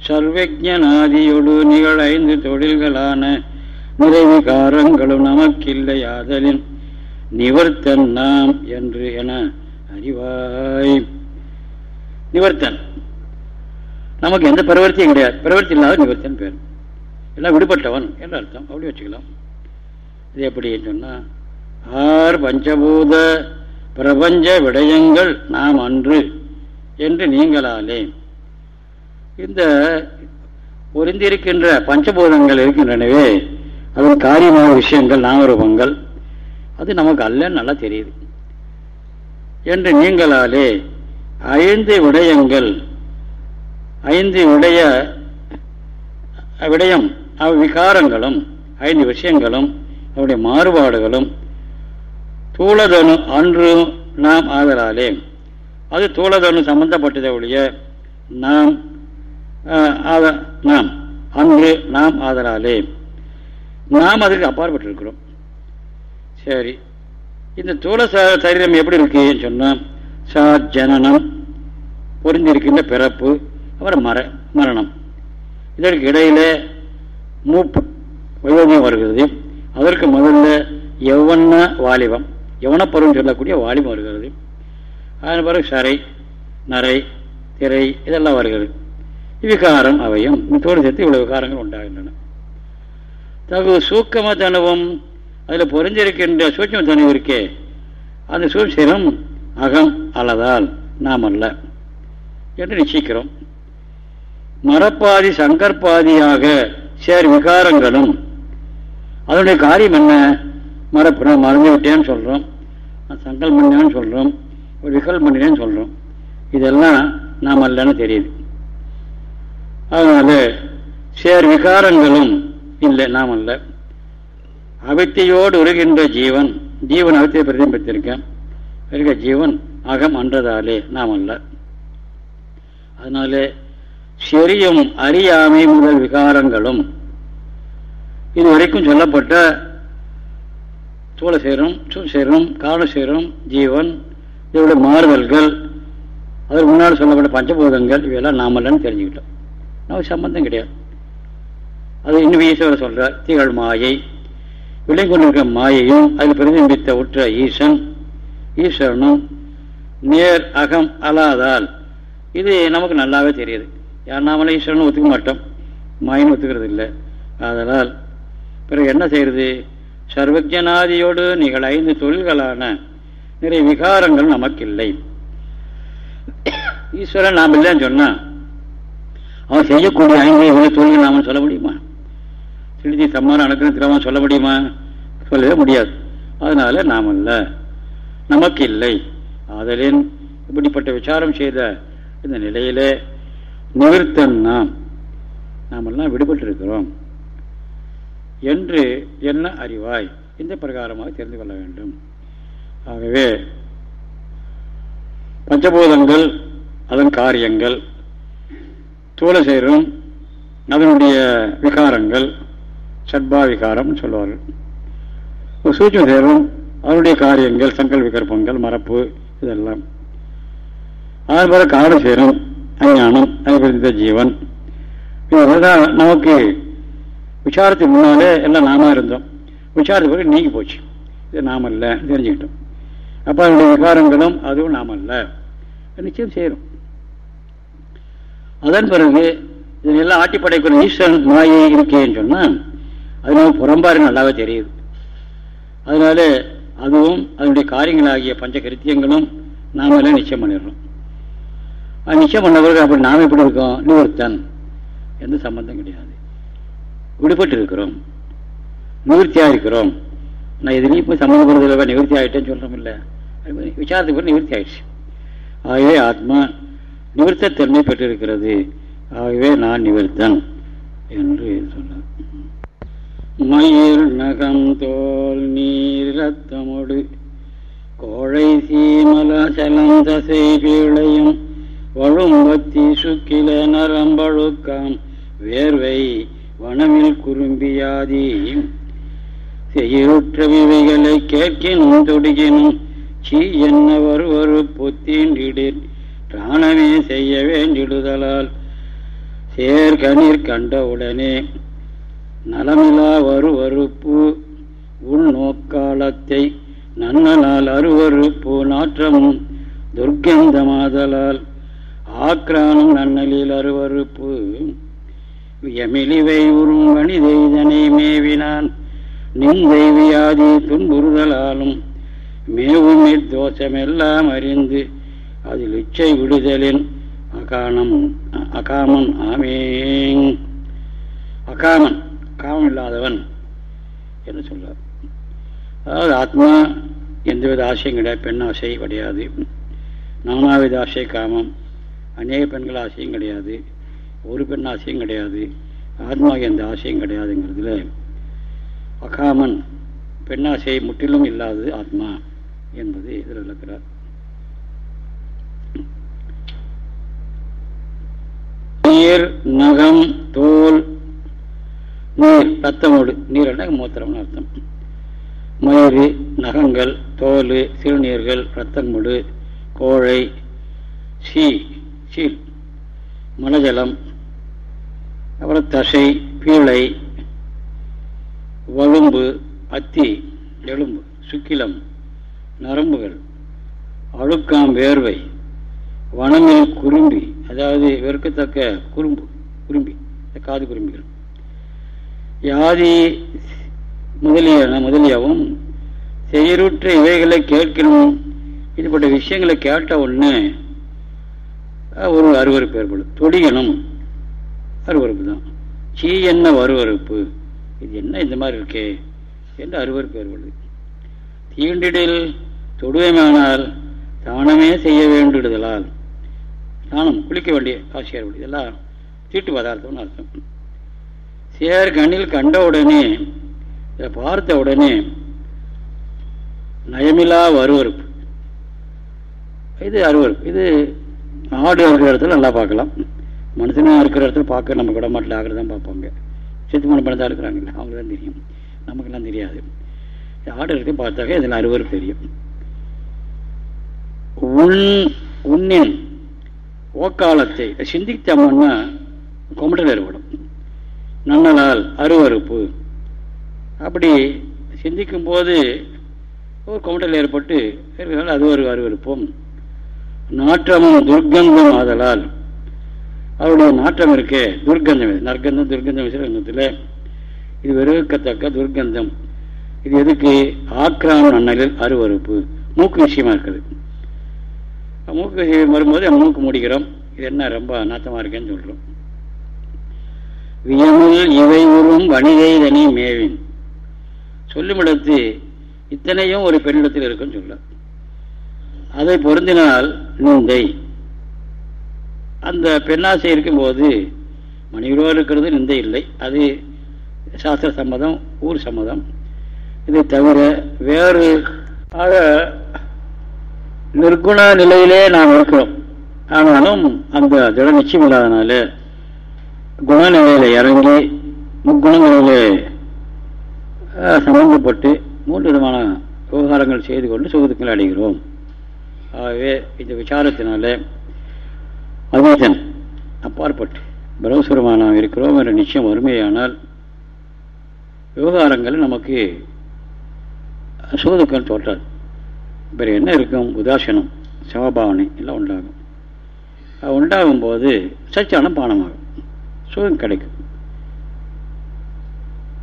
சர்வஜனாதியொடு நிகழைந்து தொழில்களான நிறைவிகாரங்களும் நமக்கில்லையாதலின் நிவர்த்தன் நாம் என்று என அறிவாய். நிவர்த்தன். நமக்கு எந்த பரிவர்த்தியும் கிடையாது. பரிவர்த்தி இல்லாத நிவர்த்தன் பேர். எல்லாம் விடுபட்டவன் என்ற அர்த்தம். அப்படி வச்சுக்கலாம். இது எப்படி சொன்னா ஆர் பஞ்சபூத பிரபஞ்ச விடயங்கள் நாம் அன்று என்று நீங்களாலே இந்த பொருந்திருக்கின்ற பஞ்சபூதங்கள் இருக்கின்றனவே அதன் காரியமான விஷயங்கள் நாமரூபங்கள் அது நமக்கு அல்லன்னு நல்லா தெரியுது. என்று நீங்களாலே ஐந்து விடயங்கள் ஐந்து விடய விடயம் விகாரங்களும் ஐந்து விஷயங்களும் அவருடைய மாறுபாடுகளும் தூளதனு அன்று நாம் ஆதலாலே அது தூளதனு சம்பந்தப்பட்டதை ஒழிய நாம் நாம். அன்று நாம் ஆதலாலே. நாம் அதற்கு அப்பாற்பட்டிருக்கிறோம். சரி. இந்த தூள சரீரம் எப்படி இருக்குன்னு சொன்னால் சா ஜனனம் பொருந்திருக்கின்ற பிறப்பு அப்புறம் மர மரணம். இதற்கு இடையில மூப்பு வயோதியம் வருகிறது. அதற்கு முதல்ல எவ்வண்ண வாலிபம். எவனப்பருவம் சொல்லக்கூடிய வாலிபம் வருகிறது. அதன் பிறகு சரை நரை திரை இதெல்லாம் வருகிறது. விகாரம் அவையும். தோடு சேர்த்து இவ்வளவு விகாரங்கள் உண்டாகின்றன. தகு சூக்கம தனுவம் அதில் பொறிஞ்சிருக்கின்ற சூட்சம தனுவு இருக்கே. அந்த சூட்சிரம் அகம் அல்லதால் நாம் அல்ல என்று நிச்சயிக்கிறோம். மரப்பாதி சங்கற்பாதியாக சேர் விகாரங்களும் அதனுடைய காரியம் என்ன? மரப்பு மறந்து விட்டேன்னு சொல்கிறோம் சங்கல் பண்ணினேன்னு சொல்கிறோம் ஒரு விகல் பண்ணினேன்னு சொல்கிறோம் இதெல்லாம் நாம் அல்லன்னு தெரியுது. அதனால சேர் விகாரங்களும் இல்லை நாம் அல்ல. அவித்தையோடு உருகின்ற ஜீவன் ஜீவன் அவித்தியை பிரதிபலித்திருக்கேன் இருக்க ஜீவன் அகம் அன்றதாலே நாம் அல்ல. அதனால செரியும் அறியாமை முதல் விகாரங்களும் இது வரைக்கும் சொல்லப்பட்ட தூள சேரும் சேரும் காரண சேரும் ஜீவன் இதோட மாறுதல்கள் அதற்கு முன்னால் சொல்லப்பட்ட பஞ்சபூதங்கள் இவையெல்லாம் நாமல்லன்னு தெரிஞ்சுக்கிட்டோம். நமக்கு சம்பந்தம் கிடையாது. அது இன்னும் ஈஸ்வரர் சொல்றார் திகழ் மாயை. விளை கொண்டிருக்கிற மாயையும் அதில் பிரதிபித்த உற்ற ஈசன் ஈஸ்வரனும் நேர் அகம் அலாதால். இது நமக்கு நல்லாவே தெரியுது. யார் நாமளே ஈஸ்வரனும் ஒத்துக்க மாட்டோம். மாயின்னு ஒத்துக்கிறது இல்லை அதனால் பிறகு என்ன செய்யறது? சர்வஜனாதியோடு நிகழ் ஐந்து தொழில்களான நிறைய விகாரங்கள் நமக்கு இல்லை. ஈஸ்வரன் நாம் இல்லைன்னு சொன்னா அவன் செய்யக்கூடிய ஐந்து தொழில் நாம சொல்ல முடியுமா? திருத்தி சம்மானம் அணுக்கணும் திரவம் சொல்ல முடியுமா? சொல்லவே முடியாது. அதனால நாம் அல்ல. நமக்கு இல்லை. ஆதலின் இப்படிப்பட்ட விசாரம் செய்த இந்த நிலையிலே நிவர்த்தன் நாம். நாமெல்லாம் விடுபட்டிருக்கிறோம். என்று என்ன அறிவாய்? இந்த பிரகாரமாக தெரிந்து கொள்ள வேண்டும். ஆகவே பஞ்சபூதங்கள் அதன் காரியங்கள் தூள சரீரம் அதனுடைய விகாரங்கள் சட்பா விகாரம் சொல்லுவார்கள் சூட்ச சேரும் அதனுடைய காரியங்கள் சங்கல் விகற்பங்கள் மரப்பு இதெல்லாம். அதன் பிறகு காடு சேரும் அஞ்ஞானம் அதிபதித்த ஜீவன். இதெல்லாம் நமக்கு விசாரத்துக்கு முன்னாலே எல்லாம் நாம இருந்தோம். விசாரத்துக்கு பிறகு நீங்கி போச்சு. இது நாம இல்லை தெரிஞ்சுக்கிட்டோம். அப்போ அதனுடைய விகாரங்களும் அதுவும் நாம இல்லை நிச்சயம் செய்யறோம் அதன் பிறகு இதனெல்லாம் ஆட்டி படைக்கிற ஈஸ்வரன் மாயை இருக்கேன்னு சொன்னால் அது நம்ம புறம்பாரு நல்லாவே தெரியுது. அதனால அதுவும் அதனுடைய காரியங்களாகிய பஞ்ச கிருத்தியங்களும் நாம எல்லாம் நிச்சயம் பண்ணிடுறோம். அது நிச்சயம் பண்ண பிறகு அப்படி நாம் எப்படி இருக்கோம்? நிவர்த்தன். எந்த சம்பந்தம் கிடையாது. விடுபட்டு இருக்கிறோம் நிவர்த்தியாக இருக்கிறோம் நான் எதுலையும் இப்போ சம்மந்தப்படுறதில்ல நிவர்த்தி ஆகிட்டேன்னு சொல்கிறோம் இல்லை விசாரத்துக்கு பிறகு நிவர்த்தி ஆகிடுச்சு ஆகவே ஆத்மா நிவர்த்தத்தன்மை பெற்றிருக்கிறது ஆகவே நான் நிவர்த்தன் என்று சொன்னார். மயில் நகம் தோல் நீர் ரத்தமொடு கோழை சீமல சலந்தசை பீழையும் வழும்பத்தி சுக்கில நரம்பழுக்காம் வேர்வை வனமில் குறும்பியாதி செய்யுற்றவிவைகளை கேட்கினும் தொடுகினும் சீ என்ன ஒரு பொத்தீண்டிடில் பிராணமே செய்ய வேண்டிடுதலால் சேர்கணீர் கண்டவுடனே நலமிலா வருவறுப்பு உள்நோக்காலத்தை நன்னலால் அருவறுப்பு நாற்றமும் துர்க்கந்தமாதலால் ஆக்ரானும் நன்னலில் அருவறுப்பு எமிழிவை உறும் வணிதெய்தனை மேவினான் நிந்தை வியாதி துன்புறுதலாலும் மேவும் தோஷமெல்லாம் அறிந்து அதில் இச்சை விடுதலின் அகானம் அகாமன் ஆமேன். அகாமன் காமம் இல்லாதவன் என்று சொல்றார். அதாவது ஆத்மா எந்தவித ஆசையும் கிடையாது பெண் ஆசை கிடையாது நானாவித ஆசை காமம் அநேக பெண்கள் ஆசையும் கிடையாது ஒரு பெண் ஆசையும் கிடையாது ஆத்மாவுக்கு எந்த ஆசையும் கிடையாதுங்கிறதுல அகாமன் பெண்ணாசை முற்றிலும் இல்லாதது ஆத்மா என்பது இதில் விளக்கிறார் நீர் நகம் தோல். நீர் ரத்தமோடு. நீர் என்ன? மூத்திரம்னு அர்த்தம். மயிறு நகங்கள் தோல் சிறுநீர்கள் ரத்தமுடு கோழை சீ சீல். மலஜலம். அப்புறம் தசை பீழை. வழும்பு அத்தி எலும்பு சுக்கிலம் நரம்புகள். அழுக்காம் வேர்வை. வனமில் குறும்பி அதாவது வெறுக்கத்தக்க குறும்பு குறும்பி காது குறும்பிகள். யாதி முதலிய முதலியவும் செயலுற்ற இவைகளை கேட்கணும் இதுபட்ட விஷயங்களை கேட்ட உடனே ஒரு அருவறுப்பு ஏற்படும். தொடிகணும் அருவறுப்பு தான். சீ என்ன வருவறுப்பு இது என்ன இந்த மாதிரி இருக்கே? என்று அருவறுப்பு ஏற்படுது. தீண்டிடில் தொடுவேமானால் தானமே செய்ய வேண்டிடுதலால் தானம் குளிக்க வேண்டிய காட்சி ஏற்படுது இதெல்லாம் தீட்டு பதார்த்தம்னு அர்த்தம். சேர் கண்ணில் கண்ட உடனே இதை பார்த்த உடனே நயமிலா அருவறுப்பு இது அருவறுப்பு இது ஆடு இருக்கிற இடத்துல நல்லா பார்க்கலாம். மனுஷனாக இருக்கிற இடத்துல பார்க்க நம்ம குடமாட்டில் ஆகிறது தான் பார்ப்பாங்க. சித்து மன பணத்தான் இருக்கிறாங்கல்ல அவங்களுக்கு தான் தெரியும். நமக்கெல்லாம் தெரியாது. ஆடு இருக்கு பார்த்தாக்க இதில் அறுவறுப்பு தெரியும். உன் உன்னின் ஓக்காலத்தை சிந்தித்தோம்னா கொமட்டல் ஏற்படும் நன்னலால் அருவறுப்பு. அப்படி சிந்திக்கும் போது ஒரு குமட்டல் ஏற்பட்டு இருக்கிறதால அது ஒரு அருவறுப்பும். நாற்றமும் துர்க்கந்தம் ஆதலால் அவருடைய நாற்றம் இருக்கே துர்க்கந்தம் இது. நற்கந்தம் துர்க்கந்தம் விசரங்கத்தில் இது வெறுக்கத்தக்க துர்க்கந்தம். இது எதுக்கு? ஆக்ராம் நன்னலில் அருவறுப்பு. மூக்கு விஷயமா இருக்குது. மூக்கு வரும்போது மூக்கு முடிக்கிறோம். இது என்ன ரொம்ப நாத்தமாக இருக்கேன்னு சொல்கிறோம் வியமில் இவை வணிகை வணிகைதனி மேவின். சொல்லுமிடத்து இத்தனையும் ஒரு பெண்ணிடத்தில் இருக்குன்னு சொல்ல. அதை பொருந்தினால் நிந்தை. அந்த பெண்ணாசை இருக்கும்போது மனைவியோடு இருக்கிறது நிந்தை இல்லை. அது சாஸ்திர சம்மதம் ஊர் சம்மதம். இதை தவிர வேறு ஆக நிர்குண நிலையிலே நாம் இருக்கிறோம். ஆனாலும் அந்த திட நிச்சயம் இல்லாதனால குணநிலையில் இறங்கி முக்குணங்களிலே சம்பந்தப்பட்டு மூன்று விதமான விவகாரங்கள் செய்து கொண்டு சுகத்துக்கள் அடைகிறோம். ஆகவே இந்த விசாரத்தினால அதீதன் அப்பாற்பட்டு பிரம்மசுரமாக நாம் இருக்கிறோம் என்ற நிச்சயம் வறுமையானால் விவகாரங்கள் நமக்கு சுகதுக்கள் தோற்றாது. வேறு என்ன இருக்கும்? உதாசனம் சமபாவனை எல்லாம் உண்டாகும். அது உண்டாகும் போது சச்சானம் பானமாகும். சுகம் கிடைக்கும்.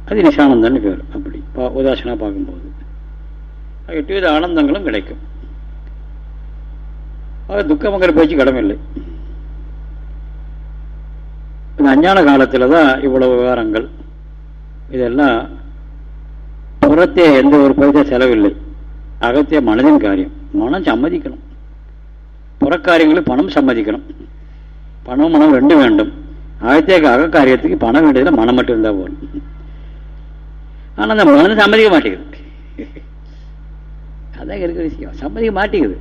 அது நிசானந்தன்னு பேர் அப்படி. பா உதாசனாக பார்க்கும்போது. எட்டு வித ஆனந்தங்களும் கிடைக்கும். ஆக துக்கமங்கிற பேச்சு கடமில்லை இந்த அஞ்ஞான காலத்தில் தான் இவ்வளவு விவகாரங்கள். இதெல்லாம் புறத்தே எந்த ஒரு பைசா செலவில்லை. அகத்திய மனதின் காரியம். மனம் சம்மதிக்கணும். புறக்காரியங்களுக்கு பணம் சம்மதிக்கணும். பணம் மனம் ரெண்டும் வேண்டும். அகத்திய அகக்காரியத்துக்கு பணம் வேண்டியதில் மனம் மட்டும் இருந்தால் போகணும் ஆனால் அந்த மனம் சம்மதிக்க மாட்டேங்குது. அதான் இருக்கிற விஷயம். சம்மதிக்க மாட்டேங்குது.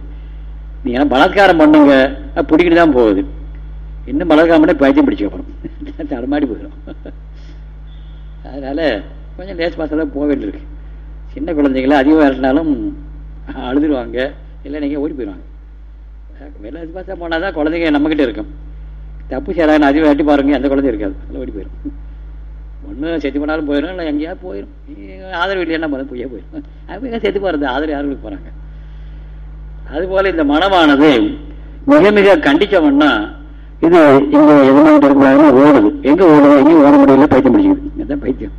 நீங்கள் பலாத்காரம் பண்ணுங்க. பிடிக்கிட்டு தான் போகுது. இன்னும் பலாத்காரம் பண்ண பைத்தியம் பிடிச்ச அப்புறம் தடமாடி போயிடும். அதனால கொஞ்சம் லேஸ் பாசம் போக வேண்டியிருக்கு. சின்ன குழந்தைங்கள அதிகம் விரட்டினாலும் அழுதுருவாங்க. இல்லை நீங்கள் ஓடி போயிடுவாங்க வெளில இது பார்த்தா போனால் தான் குழந்தைங்க நம்மக்கிட்ட இருக்கும். தப்பு செய்யறாங்க அதிகம் வெட்டி பாருங்க எந்த குழந்தையும் இருக்காது. அதில் ஓடி போயிடும் ஒன்று செத்து போனாலும் போயிடும் இல்லை எங்கேயாவது போயிடும் ஆதரவு இல்லையா போதும் பொய்யா போயிடும் அவங்க செத்து போகிறது ஆதரவு யாருக்கு போகிறாங்க அதுபோல் இந்த மனமானது மிக மிக கண்டிச்சவன்னா இது இங்கே எதுமாட்டு இருக்கக்கூடாதுன்னு ஓடுது. எங்கே ஓடுது? எங்கேயும் ஓட முடியல பைத்தியம் பிடிச்சிக்குது. இதுதான் பைத்தியம்.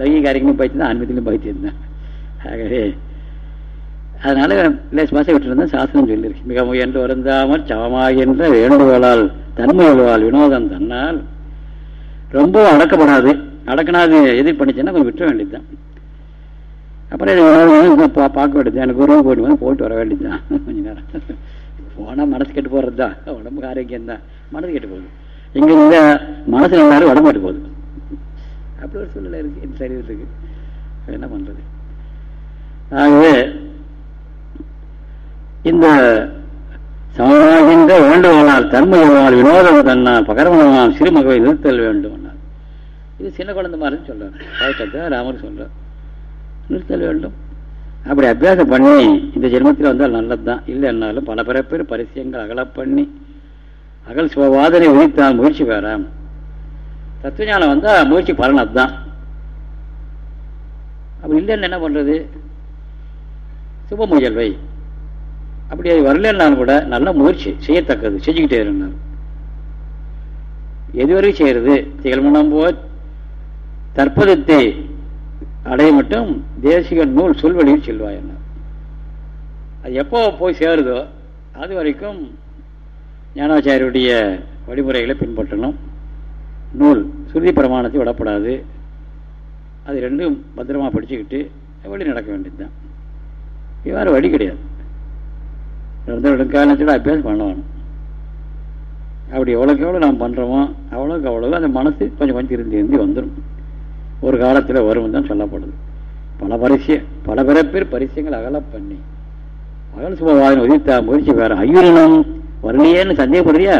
லௌகிகாரிகளும் பைத்தியம் தான் ஆன்மீகத்திலும் பைத்தியம் தான் ஆகவே அதனால லேஸ் விட்டுருந்தேன் விட்டுருந்தா சாஸ்திரம் சொல்லியிருக்கு. மிக முயன்று வருந்தாமல் சமமாகின்ற வேண்டுகோளால் தன்மை எழுவாள் வினோதம் தன்னால் ரொம்ப அடக்கப்படாது. அடக்கினாது எதிர் பண்ணிச்சுன்னா கொஞ்சம் விட்டுற வேண்டியதுதான். அப்புறம் பார்க்க வேண்டியது எனக்கு குருவை போட்டு வந்து போட்டு வர வேண்டியதுதான். கொஞ்ச நேரம். போனால் மனசு கெட்டு போகிறது தான் உடம்புக்கு ஆரோக்கியம் தான் மனசு கெட்டு போகுது. இங்கே இந்த மனசு இருந்தாலும் உடம்பு கெட்டு போகுது. அப்படி ஒரு சூழ்நிலை இருக்கு. இந்த சரீரத்துக்கு என்ன பண்றது? ஆகவே இந்த சமமாகின்ற தர்ம தன்மையால் வினோதம் தன்னால் பகரமனால் சிறுமகவை நிறுத்தல் வேண்டும் இது சின்ன குழந்தை மாதிரி சொல்றார். பழக்கத்தை ராமர் சொல்றார். நிறுத்தல் வேண்டும். அப்படி அபியாசம் பண்ணி இந்த ஜென்மத்தில் வந்தால் நல்லது தான் இல்லைன்னாலும் பல பிறப்பேர் பரிசியங்கள் அகல பண்ணி அகல் சுவாதனை உயிர்த்தால் முயற்சி பெறாம். தத்துவஞானம் வந்தால் முயற்சி பலன் அதுதான். அப்படி இல்லைன்னு என்ன பண்ணுறது சுப முயல்வை. அப்படி அது வரலன்னாலும் கூட நல்ல முயற்சி செய்யத்தக்கது செஞ்சுக்கிட்டே இருந்தார் எதுவரை செய்யறது? திகழ்மணம் போ. தற்பதத்தை அடைய மட்டும் தேசிக நூல் சொல்வழியில் செல்வாயினார் அது எப்போ போய் சேருதோ அது வரைக்கும் ஞானாச்சாரியருடைய வழிமுறைகளை பின்பற்றணும். நூல் சுருதி பிரமாணத்தை விடப்படாது. அது ரெண்டும் பத்திரமா படிச்சுக்கிட்டு வழி நடக்க வேண்டியதுதான். இவ்வாறு வழி கிடையாது. நடந்த நெடுங்காலத்தோட அபியாசம் பண்ணணும் அப்படி எவ்வளோக்கு எவ்வளோ நாம் பண்ணுறோமோ அவ்வளோக்கு அவ்வளோ அந்த மனசு கொஞ்சம் கொஞ்சம் இருந்து இருந்து வந்துடும் ஒரு காலத்தில் வரும் தான் சொல்லப்படுது. பல பரிசிய பல பிறப்பேர் பரிசியங்கள் அகல பண்ணி அகல் சுபவாதம் உதித்தா முயற்சி வேற. ஐயுரினம் வரலையேன்னு சந்தேகப்படுறியா?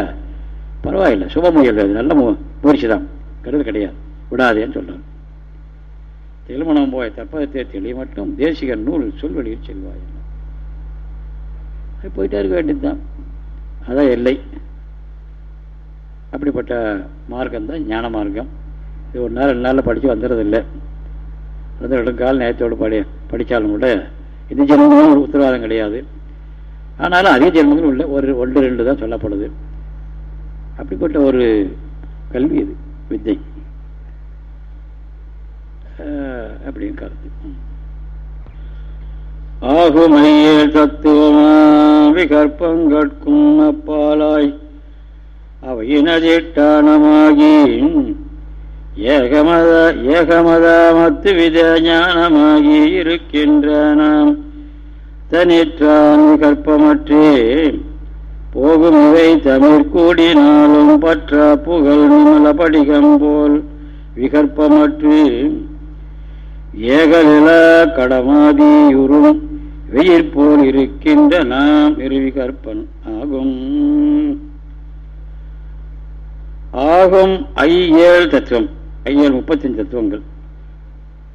பரவாயில்ல சுப முயல் அது நல்ல முயற்சி தான். கருது கிடையாது. விடாதேன்னு சொல்கிறார் திருமணம் போய் தற்பதத்தை தெளிய மட்டும் தேசிக நூல் சொல்வெளியில் செல்வாய். போயிட்டே இருக்க வேண்டியதுதான். அதான் எல்லை. அப்படிப்பட்ட மார்க்கம் தான் ஞான மார்க்கம். இது ஒரு நாள் ரெண்டு நாளில் படித்து வந்துடுறதில்லை. வந்து ரெண்டு கால் நேரத்தோடு படி படித்தாலும் கூட இந்த ஜென்மங்களும் ஒரு உத்தரவாதம் கிடையாது. ஆனாலும் அதிக ஜென்மங்களும் இல்லை. ஒரு ஒன்று ரெண்டு தான் சொல்லப்படுது. அப்படிப்பட்ட ஒரு கல்வி இது வித்தை. அப்படின்னு கருத்து. ஆகுமையே தத்துவமா விகற்பங்கட்கும் அப்பாலாய் அவையினதிட்டானமாகி ஏகமத ஏகமதாமத்து வித ஞானமாகி இருக்கின்ற நாம் தனிற்றான் கற்பமற்றே போகும் தமிழ் கூடினாலும் பற்றா புகழ் நிமல படிகம் போல் விகற்பமற்று ஏகலில கடமாதியுறும். வெயில் போல் இருக்கின்ற நாம் நிறுவிகற்பன் ஆகும். ஆகும் ஐயேழு தத்துவம் ஐயேழு முப்பத்தஞ்சு தத்துவங்கள்.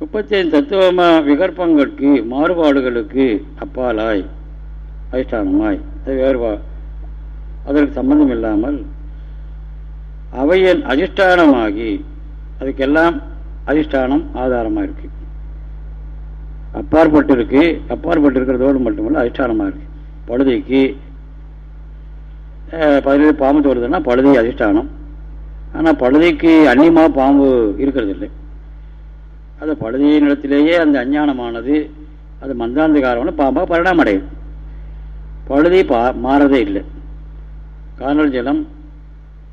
முப்பத்தஞ்சு தத்துவமா விகற்பங்களுக்கு மாறுபாடுகளுக்கு அப்பாலாய் அதிஷ்டானமாய். அது வேறுபா அதற்கு சம்பந்தம் இல்லாமல் அவையின் அதிஷ்டானமாகி அதுக்கெல்லாம் அதிஷ்டானம் ஆதாரமாக இருக்குது அப்பாற்பட்டு இருக்கு. அப்பாற்பட்டு இருக்கிறதோடு மட்டுமல்ல அதிஷ்டானமாக இருக்கு. பழுதைக்கு பதினேழு பாம்பு தோடுதுன்னா பழுதை அதிஷ்டானம். ஆனால் பழுதைக்கு அந்நியமாக பாம்பு இருக்கிறது இல்லை அது பழுதியின் இடத்திலேயே அந்த அஞ்ஞானமானது அது மந்தாந்தகாரம்னு பாம்பாக பரிணாமம் அடையுது பழுதி பா மாறதே இல்லை. காணல் ஜலம்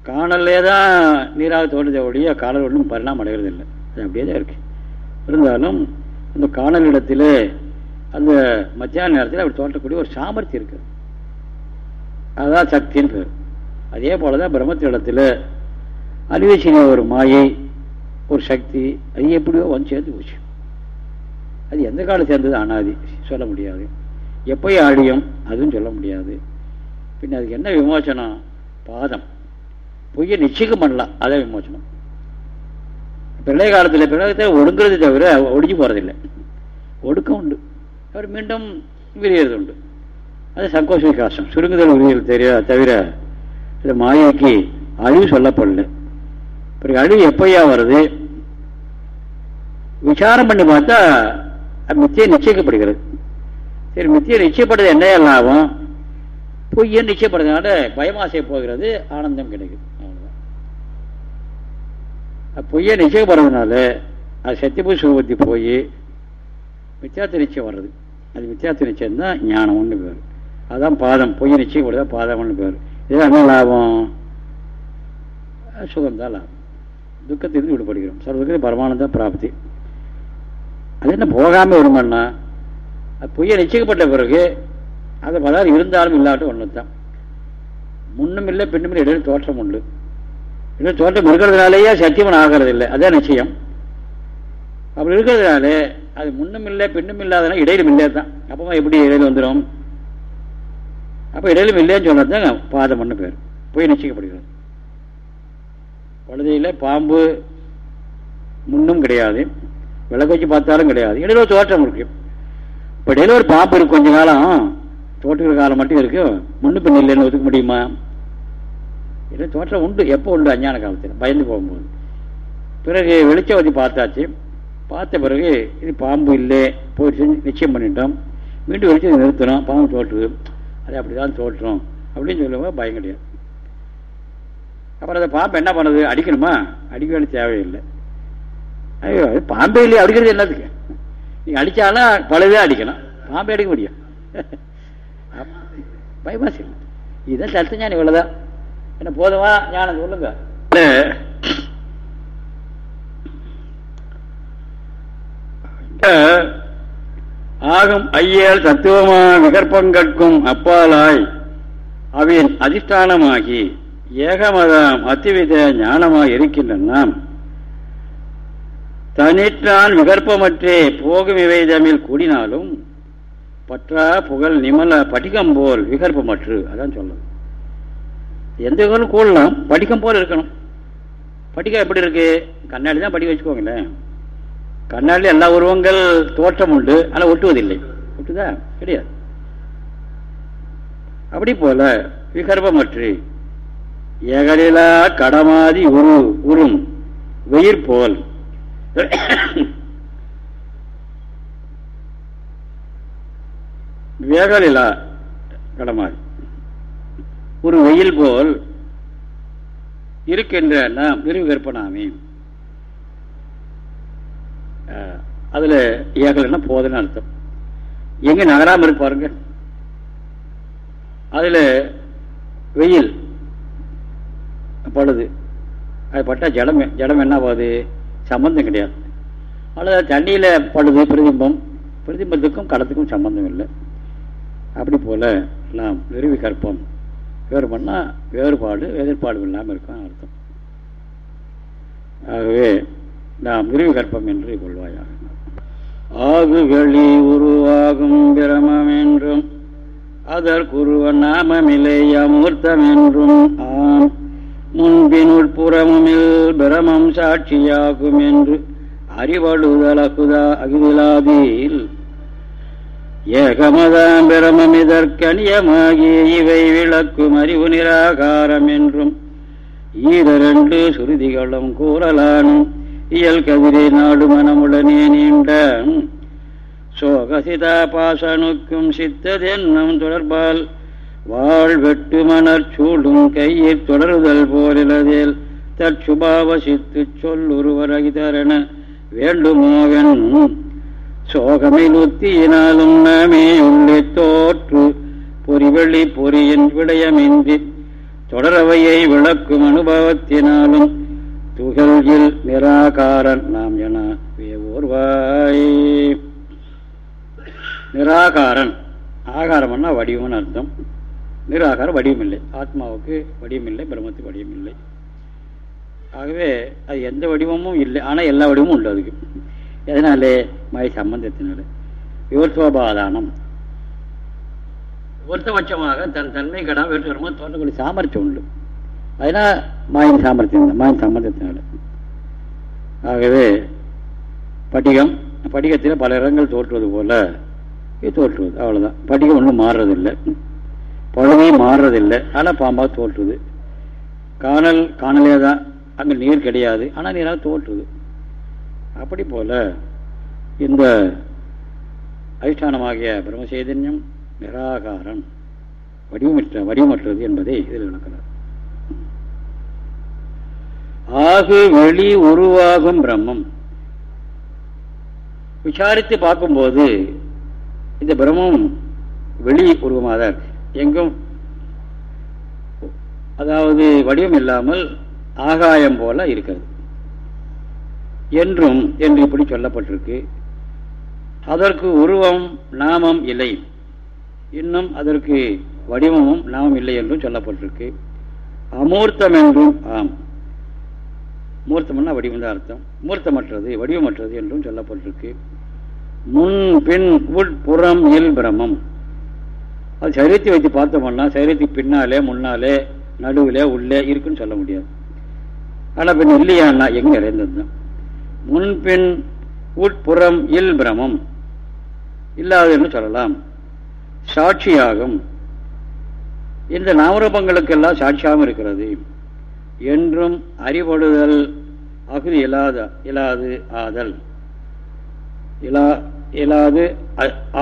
காணல்லே தான் நீராக தோன்றதை ஒழிய காணல் ஒன்றும் பரிணாமம் அடைகிறது இல்லை அது அப்படியே தான் இருக்கு. இருந்தாலும் அந்த காணல் இடத்துல அந்த மத்தியான நேரத்தில் அப்படி தோன்றக்கூடிய ஒரு சாமர்த்தியம் இருக்குது அதுதான் சக்தின்னு பேர். அதே போல தான் பிரம்மத்தின் இடத்துல அலிவேசின ஒரு மாயை ஒரு சக்தி அது எப்படியோ வந்து சேர்ந்து போச்சு. அது எந்த காலம் சேர்ந்தது? அனாதி. சொல்ல முடியாது. எப்போயும் ஆடியும் அதுவும் சொல்ல முடியாது. பின்ன அதுக்கு என்ன விமோசனம்? பாதம். பொய்யை நிச்சயம் பண்ணலாம். அதான் விமோசனம். பிள்ளை காலத்தில் பிள்ளைகத்தை ஒடுங்கிறது தவிர ஒடிஞ்சு போகிறதில்லை ஒடுக்கம் உண்டு. அவர் மீண்டும் விரிகிறது உண்டு அது சங்கோஷ விகாசம். சுருங்குதல் உரிமையில் தெரிய தவிர இந்த மாயைக்கு அழிவு சொல்லப்படல. பிறகு அழிவு எப்பயா வருது? விசாரம் பண்ணி பார்த்தா மித்தியை நிச்சயிக்கப்படுகிறது. சரி மித்தியை நிச்சயப்படுறது என்ன லாபம்? பொய்யை நிச்சயப்படுறதுனால பயமாசை போகிறது ஆனந்தம் கிடைக்குது பொய்யை நிச்சயம் வர்றதுனால அது சத்தியபூ சுகபத்தி போய் மித்தியாத்த நிச்சயம் வர்றது. அது மித்தியாத்த நிச்சயம் தான் ஞானம்னு பேர். அதான் பாதம். பொய்யை நிச்சயப்படுறதா பாதம்னு பேர். இது என்ன லாபம்? சுகம்தான் லாபம். துக்கத்திலிருந்து விடுபடுகிறோம். சர்வதுக்கு பரமானந்த பிராப்தி. அது என்ன போகாமல் வருமானா அது பொய்யை நிச்சயிக்கப்பட்ட பிறகு அது பதார்த்தம் இருந்தாலும் இல்லாட்டும் ஒன்று தான் முன்னும் இல்லை பின்னும் இல்லை இடையில தோற்றம் உண்டு. இன்னும் தோற்றம் இருக்கிறதுனாலேயே சத்தியமன் ஆகிறது இல்லை அதான் நிச்சயம். அப்படி இருக்கிறதுனால அது முன்னும் இல்லை பின்னும் இல்லாதனா இடையிலும் இல்லை தான் அப்பமா எப்படி இடையில வந்துடும் அப்போ இடையிலும் இல்லைன்னு தான் பாதம் பண்ண பேர். போய் நிச்சயிக்கப்படுகிறது குழந்தையில பாம்பு முன்னும் கிடையாது. விளக்கு வச்சு பார்த்தாலும் கிடையாது. இடையில ஒரு தோற்றம் இருக்கு. இப்போ இடையில ஒரு பாம்பு இருக்கு கொஞ்ச காலம். தோற்றுக்கிற காலம் மட்டும் இருக்கு. முன்னு பின் இல்லைன்னு ஒதுக்க முடியுமா? இடையில தோற்றம் உண்டு. எப்போ உண்டு? அஞ்ஞான காலத்தில். பயந்து போகும்போது. பிறகு வெளிச்சம் வச்சு பார்த்தாச்சு. பார்த்த பிறகு இது பாம்பு இல்லை. போயிடுச்சு நிச்சயம் பண்ணிட்டோம். மீண்டும் வெளிச்சம் நிறுத்தணும் பாம்பு தோற்று அது அப்படிதான் தோற்றம். அப்படின்னு சொல்லும்போது பயம் கிடையாது. அப்புறம் அந்த பாம்பு என்ன பண்ணுது? அடிக்கணுமா? அடிக்க வேண்டிய தேவையில்லை. ஐயோ அது பாம்பே இல்லையே. அடிக்கிறது என்னதுக்கு நீங்கள் அடித்தாலும் பழுதே அடிக்கணும் பாம்பே அடிக்க முடியும். பயமாசி இதுதான் சத்த இவ்வளோதான் என்ன போதுமா? ஞானம் சொல்லுங்க. ஆகும் ஐயல் தத்துவமா விகற்பங்கட்கும் அப்பாலாய் அவன் அதிஷ்டானமாகி ஏகமதம் அத்திவித ஞானமாக இருக்கின்றன தனிற்றான் விகற்பமற்றே போகும் இவை தமிழ் கூடினாலும் பற்றா புகழ் நிமல படிகம் போல் விகற்பமற்று. அதான் சொல்லணும் எந்த புகழும் கூடலாம் படிக்கம் போல் இருக்கணும். படிக்க எப்படி இருக்கு? கண்ணாடி தான் படிக்க வச்சுக்கோங்களேன். கண்ணாடி எல்லா உருவங்கள் தோற்றம் உண்டு. ஆனால் ஒட்டுவதில்லை. ஒட்டுதா? கிடையாது. அப்படி போல விகர்பமற்று எகலிலா கடமாதி உரு உறும் வெயிர் போல். வேகலிலா கடமாதி. ஒரு வெயில் போல் இருக்கின்ற நாம் கற்பனாமி அதில் ஏகலைன்னா போதுன்னு அர்த்தம். எங்கே நகராமல் இருப்பாருங்க அதில் வெயில் படுது. அது பட்டா ஜடம் ஜடம் என்ன ஆகுது? சம்பந்தம் கிடையாது. அல்லது தண்ணியில் படுது பிரதிம்பம் பிரதிம்பத்துக்கும் கடத்துக்கும் சம்பந்தம் இல்லை. அப்படி போல் நாம் நிறுவி கற்போம். வேறு வேறுபாடு எதிர்பாடு இல்லாமல் இருக்கும் அர்த்தம். ஆகவே நாம் நிறுவி கற்பம் என்று கொள்வாயாக ஆகு வெளி உருவாகும் பிரமம் என்றும் அதற்குருவ நாமமில்லை அமூர்த்தம் என்றும் ஆம். முன்பின் உட்புறமுமில் பிரமம் சாட்சியாகும் என்று அறிவழுதல் அகுதா அகிலாதீல் ஏகமதாம் பிரமம் இதற்கனியமாகி இவை விளக்கும் அறிவு நிராகாரம் என்றும் ஈரண்டு சுருதிகளும் கூறலானும் இயல் கதிரை நாடு மனமுடனே நீண்ட சோகசிதா பாசனுக்கும் சித்ததென்னும் தொடர்பால் வாழ் வெட்டு மணற் சூடும் கையில் தொடருதல் போலிலதில் தற்சுபாவசித்து சொல்லுருவரகிதரன சொல்லுருவரகிதரண வேண்டுமோகன் சோகமை நுத்தியினாலும் நாமே உள்ளே தோற்று பொறிவெளி பொறியின் விடயமின்றி தொடரவையை விளக்கும் அனுபவத்தினாலும் துகள்கில் நிராகாரன் நாம் என ஓர்வாய் நிராகாரன். ஆகாரம்னா வடிவம்னு அர்த்தம். நிராகாரம் வடிவமில்லை. ஆத்மாவுக்கு வடிவமில்லை பிரம்மத்துக்கு வடிவமில்லை. ஆகவே அது எந்த வடிவமும் இல்லை. ஆனால் எல்லா வடிவமும் உண்டு அதுக்கு. எதனாலே? மாய சம்பந்தத்தினால. விவர்த்தோபாதானம். விவர்த்தபட்சமாக தன் தன்மை கடா வேற்றுமா தோன்றக்கூடிய சாமர்த்தியம் உண்டு. அதனால் மாயின் சாமர்த்தியம் மாயின் சம்பந்தத்தினால. ஆகவே படிகம் படிகத்தில் பல இடங்கள் தோற்றுவது போல இது தோற்றுவது அவ்வளோதான் படிகம் ஒன்றும் மாறுறதில்லை. பழமே மாறுறதில்லை. ஆனால் பாம்பாக தோற்றுது. காணல் காணலே தான். அங்கே நீர் கிடையாது. ஆனால் நீராக தோற்றுது. அப்படி போல இந்த அதிஷ்டானமாகிய பிரம்மசைதன்யம் நிராகாரம் வடிவமற்ற வடிவமற்றது என்பதை இதில் விளக்கிறார். ஆகு வெளி உருவாகும் பிரம்மம். விசாரித்து பார்க்கும்போது இந்த பிரம்மம் வெளி உருவமாக தான் எங்கும் அதாவது வடிவம் இல்லாமல் ஆகாயம் போல இருக்கிறது. என்றும் என்று இப்படி சொல்லப்பட்டிருக்கு. அதற்கு உருவம் நாமம் இல்லை. இன்னும் அதற்கு வடிவமும் நாமம் இல்லை என்றும் சொல்லப்பட்டிருக்கு. அமூர்த்தம் என்றும் ஆம். மூர்த்தம்னா வடிவம் தான் அர்த்தம். மூர்த்தமற்றது வடிவமற்றது என்றும் சொல்லப்பட்டிருக்கு. முன் பின் உட்புறம் இல் பிரமம் அது சரீரத்தை வைத்து பார்த்தோம்னா சரீரத்துக்கு பின்னாலே முன்னாலே நடுவில் உள்ளே இருக்குன்னு சொல்ல முடியாது. ஆனால் பின் இல்லையான்னா எங்கே இறைந்தது தான் முன்பின் உட்புறம் இல் பிரமம் இல்லாது என்று சொல்லலாம். சாட்சியாகும். இந்த நாமரூபங்களுக்கெல்லாம் சாட்சியாகவும் இருக்கிறது. என்றும் அறிபடுதல் அகுதி இல்லாத இல்லாது ஆதல். இலா இல்லாது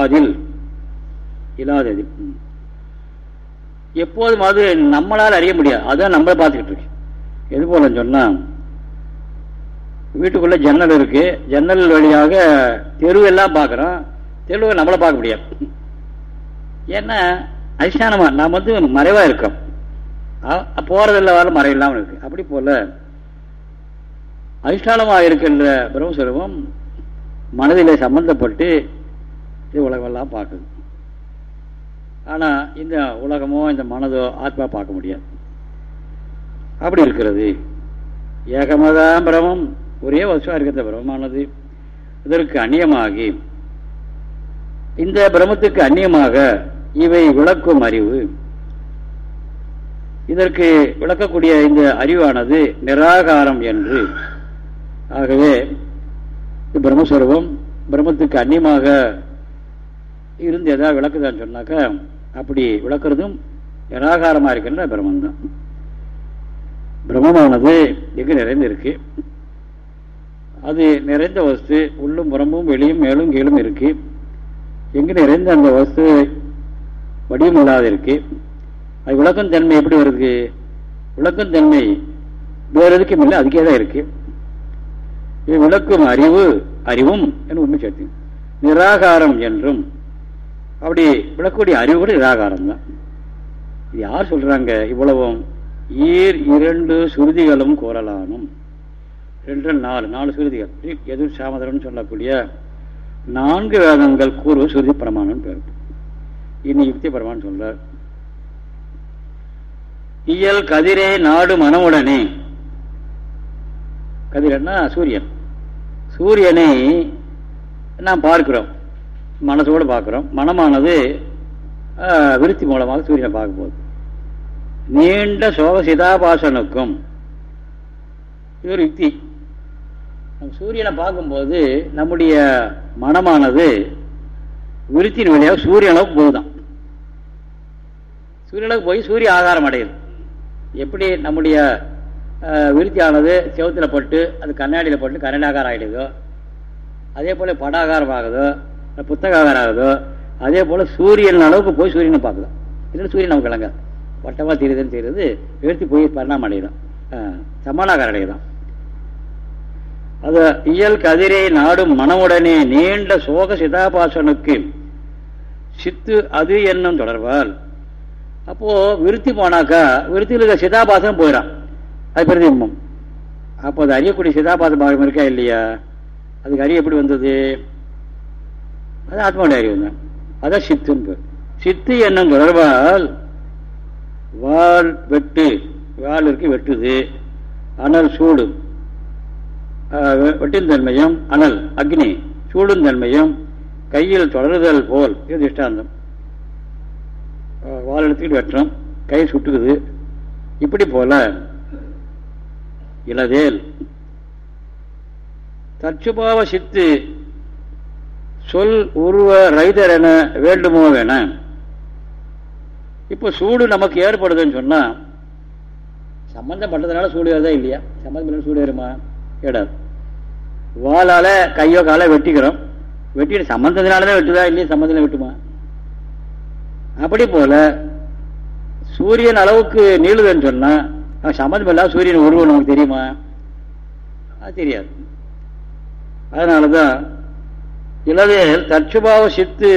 அதில் இல்லாதது எப்போதும் அது நம்மளால் அறிய முடியாது. அதான் நம்மளை பார்த்துக்கிட்டு இருக்கு. எது போல சொன்னால் வீட்டுக்குள்ளே ஜன்னல் இருக்கு. ஜன்னல் வழியாக தெருவெல்லாம் பார்க்குறோம். தெருவை நம்மளை பார்க்க முடியாது. ஏன்னா அதிஷ்டானமா நாம் வந்து மறைவாக இருக்கோம். போகிறதில்ல வர மறைவில்லாமல் இருக்கு. அப்படி போல அதிஷ்டானமாக இருக்கின்ற பிரம்மஸ்வரூபம் மனதில் சம்பந்தப்பட்டு இது உலகமெல்லாம் பார்க்குது. ஆனால் இந்த உலகமோ இந்த மனதோ ஆத்மா பார்க்க முடியாது. அப்படி இருக்கிறது. ஏகமதான் பிரமம் ஒரே வசுவாக இருக்கிற பிரம்மமானது. இதற்கு அந்நியமாகி இந்த பிரமத்துக்கு அந்நியமாக இவை விளக்கும் அறிவு. இதற்கு விளக்கக்கூடிய இந்த அறிவானது நிராகாரம் என்று. ஆகவே பிரம்மஸ்வரூபம். பிரம்மத்துக்கு அந்நியமாக இருந்து எதாவது விளக்குதான்னு சொன்னாக்கா அப்படி விளக்குறதும் நிராகாரமாக இருக்கின்ற பிரம்மந்தான் பிரம்மமானது எங்கு இருக்குது அது நிறைந்த வஸ்து உள்ளும் புறமும் வெளியும் மேலும் கீழும் இருக்கு. எங்கு நிறைந்த அந்த வஸ்து வடிவம் இல்லாத இருக்கு அது விளக்கும் தன்மை எப்படி வருது? விளக்கம் தன்மை வேறு எதுக்கும் இல்லை அதுக்கே தான் இருக்கு. இது விளக்கும் அறிவு அறிவும் என்று உண்மை சேர்த்து. நிராகாரம் என்றும். அப்படி விளக்கக்கூடிய அறிவு கூட நிராகாரம் தான். இது யார் சொல்றாங்க? இவ்வளவும் ஈர் இரண்டு சுருதிகளும் கோரலானும். ரெண்டு நாலு நாலு சுருதிகள். எதிர் சாமதரன் சொல்லக்கூடிய நான்கு வேதங்கள் கூறுவது சுருதி பிரமாணம் பேர். இனி யுக்தி பிரமாணம் சொல்றார் இயல் கதிரே நாடு மனமுடனே. கதிரன்னா சூரியன். சூரியனை நாம் பார்க்கிறோம். மனசோடு பார்க்கிறோம். மனமானது விருத்தி மூலமாக சூரியனை பார்க்க போகுது. நீண்ட சோக சிதாபாசனுக்கும் இது ஒரு யுக்தி. சூரியனை பார்க்கும்போது நம்முடைய மனமானது விருத்தின் வழியாக சூரியனுக்கு போகுதான். சூரியனுக்கு போய் சூரிய ஆகாரம் அடையுது எப்படி நம்முடைய விருத்தியானது செவத்தில் பட்டு அது கண்ணாடியில் பட்டு கண்ணாடி ஆகாரம் ஆகிடுதோ அதே போல் படாகாரம் ஆகுதோ புத்தக ஆகாரம் ஆகுதோ அதே போல் சூரியன் அளவுக்கு போய் சூரியனை பார்க்குதோம் இல்லை சூரியன் நமக்கு விளங்காது. வட்டமாக தெரியுதுன்னு தெரியுது விருத்தி போய் பரிணாமம் அடையுதான் சமானாகாரம் அடையுதான். அத இயல் கதிரை நாடும் மனமுடனே நீண்ட சோக சிதாபாசனுக்கு. சித்து அது என்னும் தொடர்பால். அப்போ விருத்தி போனாக்கா விருத்தியில் இருக்க சிதாபாசனம் போயிடான் அது பிரதிபிம்பம் அப்போ அது அறியக்கூடிய சிதாபாச பாகம் இருக்கா இல்லையா? அதுக்கு அறிய எப்படி வந்தது? அது ஆத்மாவுடைய அறிவு தான். அதான் சித்துன்னு சித்து என்னும் தொடர்பால் வால் வெட்டு வால் இருக்கு வெட்டுது. அனல் சூடு வெட்டின் தன்மையும் அனல் அக்னி சூடும் தன்மையும் கையில் தொடருதல் போல் இது திஷ்டாந்தம். வால் எடுத்துக்கிட்டு வெட்டுறோம் கை சுட்டுக்குது. இப்படி போல இளதேல். தற்சுபாவ சித்து சொல் உருவ ரைதர் என வேண்டுமோ வேண இப்போ சூடு நமக்கு ஏற்படுதுன்னு சொன்னால் சம்பந்தம் பண்றதுனால சூடு ஏறதா இல்லையா? சம்பந்தம் சூடு ஏறுமா? ஏடாது வாளால கையோ காலை வெட்டிக்கிறோம். வெட்டிட்டு சம்பந்தத்தினாலதான் வெட்டுதா? இல்லையே சம்மந்தத்தில் வெட்டுமா? அப்படி போல சூரியன் அளவுக்கு நீளுதுன்னு சொன்னா சம்மந்தம் இல்லாத சூரியன் உருவம் நமக்கு தெரியுமா? அது தெரியாது. அதனாலதான் இளவேல் தற்சுபாவ சித்து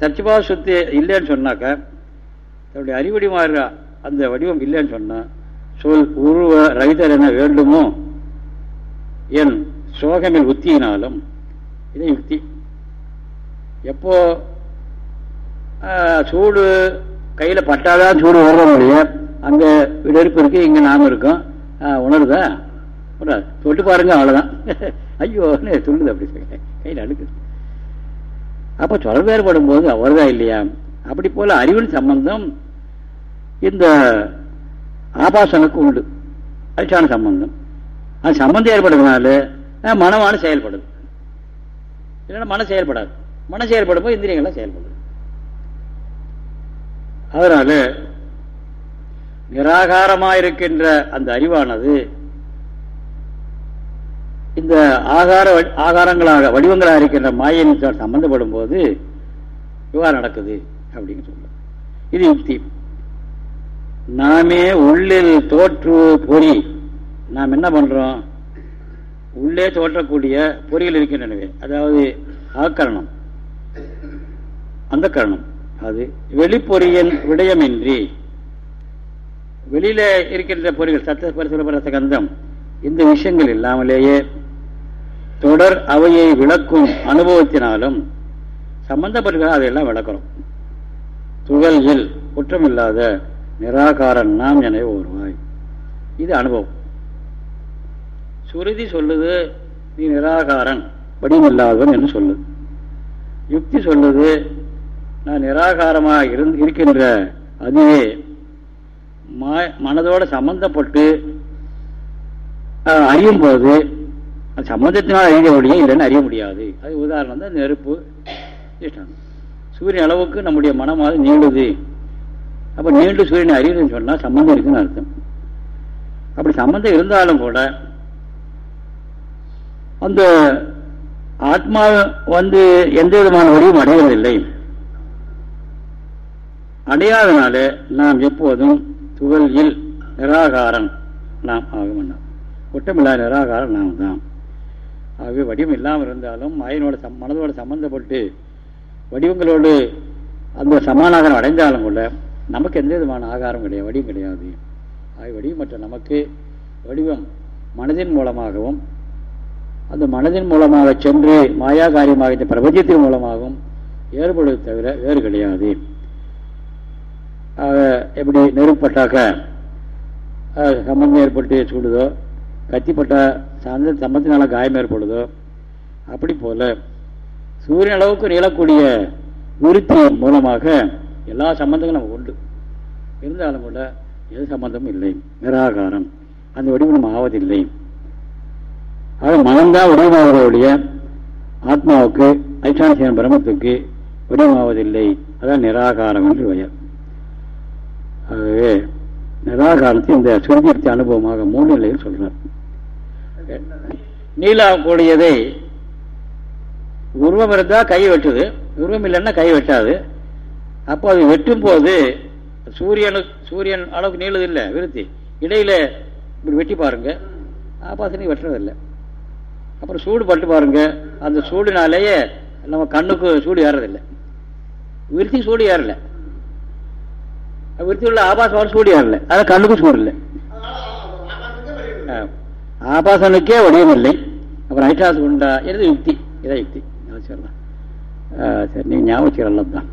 தற்சுபாவ சுத்து இல்லைன்னு சொன்னாக்க தன்னுடைய அறிவடி மாறுற அந்த வடிவம் இல்லைன்னு சொன்னா சொல் உருவ ரகிதர் என வேண்டுமோ என் சோகமில் உத்தியினாலும் இது யுக்தி எப்போ சூடு கையில் பட்டாதான் சூடு வர்ற முடியும் அங்கே விடெடுப்பு இருக்கு இங்கே நாம இருக்கோம். உணருதா? உணராது. தொட்டு பாருங்க அவ்வளோதான் ஐயோன்னு துள்ளுது அப்படி சொல்ல கையில் அடுக்குது அப்போ தொடர்பு ஏற்படும் போது அவர்தான் இல்லையா? அப்படி போல அறிவின் சம்பந்தம் இந்த ஆபாசனுக்கு உண்டு. அதிர்ஷ்டான சம்பந்தம். அது சம்பந்தம் ஏற்படுறதுனால மனமான செயல்படுது. இல்லைன்னா மனம் செயல்படாது. மனம் செயல்படும் போது இந்திரியங்கள்லாம் செயல்படுது. அதனால நிராகாரமாயிருக்கின்ற அந்த அறிவானது இந்த ஆகார ஆகாரங்களாக வடிவங்களாக இருக்கின்ற மாயின் சம்பந்தப்படும் போது விவகாரம் நடக்குது அப்படின்னு சொல்ல இது யுக்தி. நாமே உள்ளில் தோற்று பொறி நாம் என்ன பண்றோம்? உள்ளே தோற்றக்கூடிய பொறிகள் இருக்கின்றனவே அதாவது ஆக்கரணம் அந்த கரணம் அது வெளிப்பொறியின் விடயமின்றி. வெளியில இருக்கின்ற பொறிகள் சத்த பரிசுரபரச கந்தம் இந்த விஷயங்கள் இல்லாமலேயே தொடர் அவையை விளக்கும் அனுபவத்தினாலும் சம்பந்தப்பட்ட அதையெல்லாம் விளக்கிறோம் துகள்கள் குற்றமில்லாத நிராகாரன் நாம் என ஒருவாய். இது அனுபவம். சுருதி சொல்லுது நீ நிராகாரன் வடிவில்லாதவன் என்று சொல்லுது. யுக்தி சொல்லுது நான் நிராகாரமாக இருந் இருக்கின்ற அதுவே மனதோட சம்பந்தப்பட்டு அறியும் போது அது சம்பந்தத்தினால் அறிய முடியும் இல்லைன்னு அறிய முடியாது. அது உதாரணம் தான் நெருப்பு இஷ்டம். சூரியன் அளவுக்கு நம்முடைய மனமாவது நீளுது. அப்போ நீண்டு சூரியனை அறியுதுன்னு சொன்னால் சம்மந்தம் இருக்குன்னு அர்த்தம். அப்படி சம்மந்தம் இருந்தாலும் கூட அந்த ஆத்மா வந்து எந்த விதமான வடிவும் அடைவதில்லை. அடையாதனால நாம் எப்போதும் துகள்கள் நிராகாரன் நாம் ஆகும் ஒட்டமில்லா நிராகாரம் நாம் தான். ஆகவே வடிவம் இல்லாமல் இருந்தாலும் மயனோட சம் மனதோட சம்பந்தப்பட்டு வடிவங்களோடு அந்த சமானாகரம் அடைந்தாலும் கூட நமக்கு எந்த விதமான ஆகாரம் கிடையாது வடிவம் கிடையாது. ஆகவே வடிவம் மற்ற நமக்கு வடிவம் மனதின் மூலமாகவும் அந்த மனதின் மூலமாக சென்று மாயா காரியமாக இந்த பிரபஞ்சத்தின் மூலமாகவும் ஏற்படுவது தவிர வேறு கிடையாது. எப்படி நெருப்பட்டாக்க சம்பந்தம் ஏற்பட்டு சூடுதோ கத்திப்பட்டா சார்ந்த சம்பத்தினால காயம் ஏற்படுதோ அப்படி போல சூரியன் அளவுக்கு நிகழக்கூடிய விருத்தி மூலமாக எல்லா சம்பந்தங்களும் நமக்கு உண்டு. இருந்தாலும் கூட எது சம்பந்தமும் இல்லை. நிராகாரம். அந்த வடிவம் ஆவதில்லை. ஆக மனம்தான் வடிவமாவதைய ஆத்மாவுக்கு ஐசாந்தியன் பிரம்மத்துக்கு வடிவமாவதில்லை அதான் நிராகாரம் என்று பெயர். ஆகவே நிராகாரத்தை இந்த சுருதியத்தை அனுபவமாக மூணு நிலையில் சொல்றார். நீலாக்கூடியதை உருவம் இருந்தால் கை வெட்டுது உருவம் இல்லைன்னா கை வெட்டாது. அப்போ அது வெட்டும் போது சூரியனு சூரியன் அளவுக்கு நீளது இல்லை விருத்தி. இடையில இப்படி வெட்டி பாருங்க. ஆபாசனை வெட்டுறதில்லை. அப்புறம் சூடு பட்டு பாருங்க. அந்த சூடுனாலேயே நம்ம கண்ணுக்கு சூடு ஏறதில்லை. விருத்தி சூடு ஏறல. விருத்தி உள்ள ஆபாசம் சூடு ஏறல. அதான் கண்ணுக்கும் சூடு இல்லை. ஆபாசனுக்கே வடிவம் அப்புறம் ஐட்டாசு உண்டா? எது யுக்தி. இதான் யுக்தி. சொல்லலாம் சரி நீங்கள் ஞாபகம் வச்சுக்கலாம் தான்.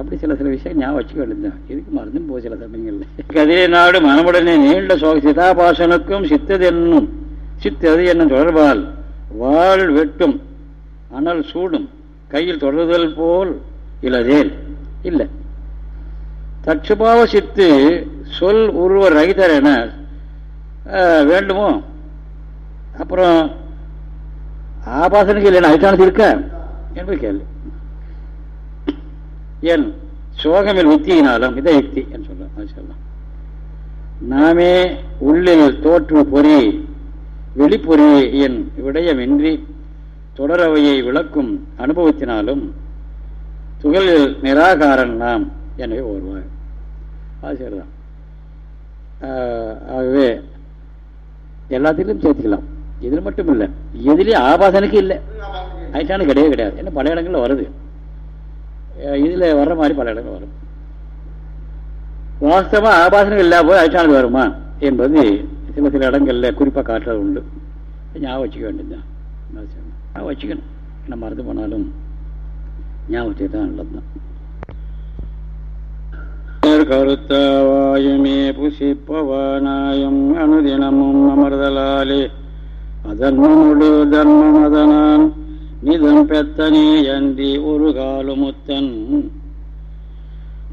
அப்படி சில சில விஷயம் ஞாபகம் வச்சுக்க வேண்டியதுதான் இதுக்கு மறந்தும் போக சில சமயங்கள்ல. கதிரை நாடு மனமுடனே நீண்ட சோக சிதாபாசனுக்கும் சித்தது என்னும் சித்தது என்னும் தொடர்பால்? வாழ் வெட்டும் அனல் சூடும் கையில் தொடர்தல் போல் இலதேல் இல்லை. தட்சுபாவ சித்து சொல் உருவ ரகிதர் என வேண்டுமோ? அப்புறம் ஆபாசனுக்கு இல்லைன்னா அதிஷ்டானத்து இருக்க என்பது கேள்வி. என் சோகமில் உத்தியினாலும் இதை யுக்தி என்று சொல்லலாம் சொல்லலாம். நாமே உள்ளில் தோற்று பொறி வெளிப்பொறி என் விடயமின்றி தொடரவையை விளக்கும் அனுபவத்தினாலும் துகளில் நிராகாரன் நாம் எனவே ஓர்வார் அது சரிதான். ஆகவே எல்லாத்திலும் சேர்த்துக்கலாம். இதில் மட்டும் இல்லை எதுலேயும் ஆபாசனுக்கு இல்லை. ஐட்டானு கிடையவே கிடையாது. ஏன்னா பல இடங்களில் வருது. இதில் வர்ற மாதிரி பல இடங்கள் வரும். வாஸ்தவமாக ஆபாசனம் இல்லாத போது ஐட்டானது வருமா என்பது சில சில இடங்களில் குறிப்பாக காட்டுறது உண்டு ஞாபகம் வச்சுக்க வேண்டியதுதான் ஞாபகம் வச்சுக்கணும் என்ன மறந்து போனாலும் ஞாபகம் வச்சுக்க தான் நல்லதுதான் கருத்தாவாயுமே புசிப்பவானாயும் அனுதினமும் அமர்தலாலே அதன்முடு தர்மம் அதனான் நிதம் பெத்தனே அன்றி ஒரு காலுமுத்தன்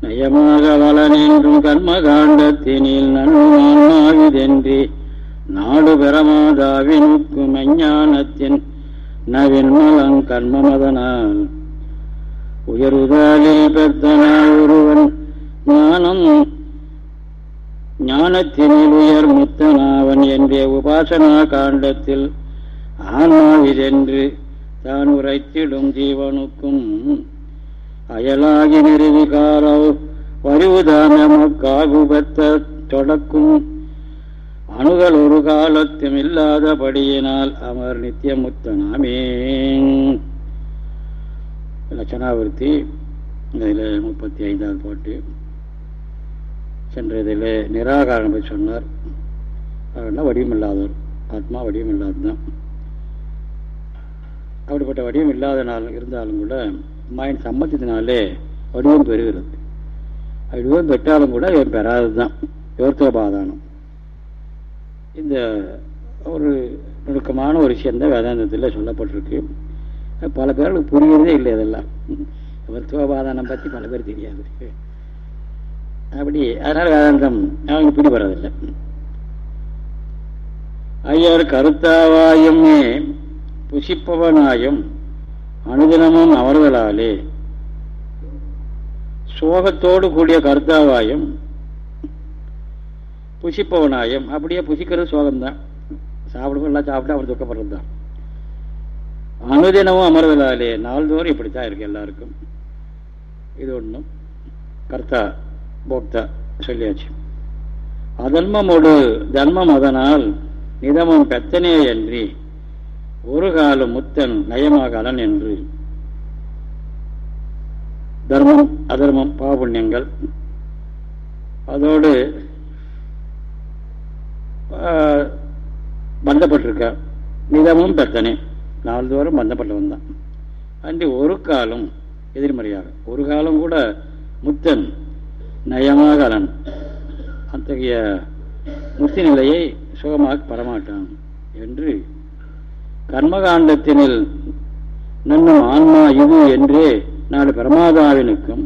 நயமாக வளனென்றும் கர்மகாண்டத்தினில் நன்மாவிதென்றி நாடு பெறமாதாவினுக்கும் அஞ்ஞானத்தின் நவின்மலங் கர்மமதனால். உயருதாலில் பெத்தனால் ஒருவன் ஞானம் ஞானத்தினில் உயர் முத்தனாவன் என்ற உபாசனா காண்டத்தில் ஆன்மாவிதென்று தான் உரைத்திடும் ஜீவனுக்கும் அயலாகி நிறுவிகாரவ் வருவதானமக்காகுபத்த தொடக்கும். அணுகள் ஒரு காலத்தும் இல்லாதபடியினால் அமர் நித்தியமுத்தனாமே லட்சணாவிருத்தி இதில் முப்பத்தி ஐந்தாவது பாட்டு. சென்ற இதில் நிராகாரம் பற்றி சொன்னார். அவர்னா வடிவமில்லாதவர்? ஆத்மா வடிவமில்லாததுதான். அப்படிப்பட்ட வடிவம் இல்லாத நாள் இருந்தாலும் கூட மாயின் சம்மதத்தினாலே வடிவம் பெறுகிறது. வடிவம் பெற்றாலும் கூட இவன் பெறாதது தான் யோர்த்தபாதானம் இந்த ஒரு நுணுக்கமான ஒரு விஷயந்தான் வேதாந்தத்தில் சொல்லப்பட்டிருக்கு. பல பேர்களுக்கு புரியறதே இல்லை இதெல்லாம் யோர்த்தபாதானம் பற்றி பல பேர் தெரியாது. அப்படி அதனால் வேதாந்தம் அவங்க பிடிபடுறதில்லை. ஐயர் கருத்தாவாயுமே புசிப்பவனாயும் அனுதினமும் அமர்தலாலே. சோகத்தோடு கூடிய கர்த்தாவாயும் புசிப்பவனாயும் அப்படியே புசிக்கிறது சோகம்தான். சாப்பிடுவோம் எல்லாம் சாப்பிட்டு அவர் துக்கப்படுறது தான் அனுதினமும் அமர்தலாலே நாள்தோறும் இப்படித்தான் இருக்கு எல்லாருக்கும். இது ஒன்றும் கர்த்தா போக்தா சொல்லியாச்சு. அதன்மமோடு தர்மம் அதனால் நிதமம் பெத்தனே அன்றி ஒரு காலம் முத்தன் நயமாக அலன் என்று. தர்மம் அதர்மம் பாபுண்ணியங்கள் அதோடு பந்தப்பட்டிருக்க நிதமும் பெத்தனே நாள்தோறும் பந்தப்பட்டவன் தான். அன்றி ஒரு காலம் எதிர்மறையாக. ஒரு காலம் கூட முத்தன் நயமாக அலன் அத்தகைய முத்தி நிலையை சுகமாக பெறமாட்டான் என்று கர்மகாண்டத்தினில் நன்னும் ஆன்மா இது என்றே நாலு பிரமாதாவினுக்கும்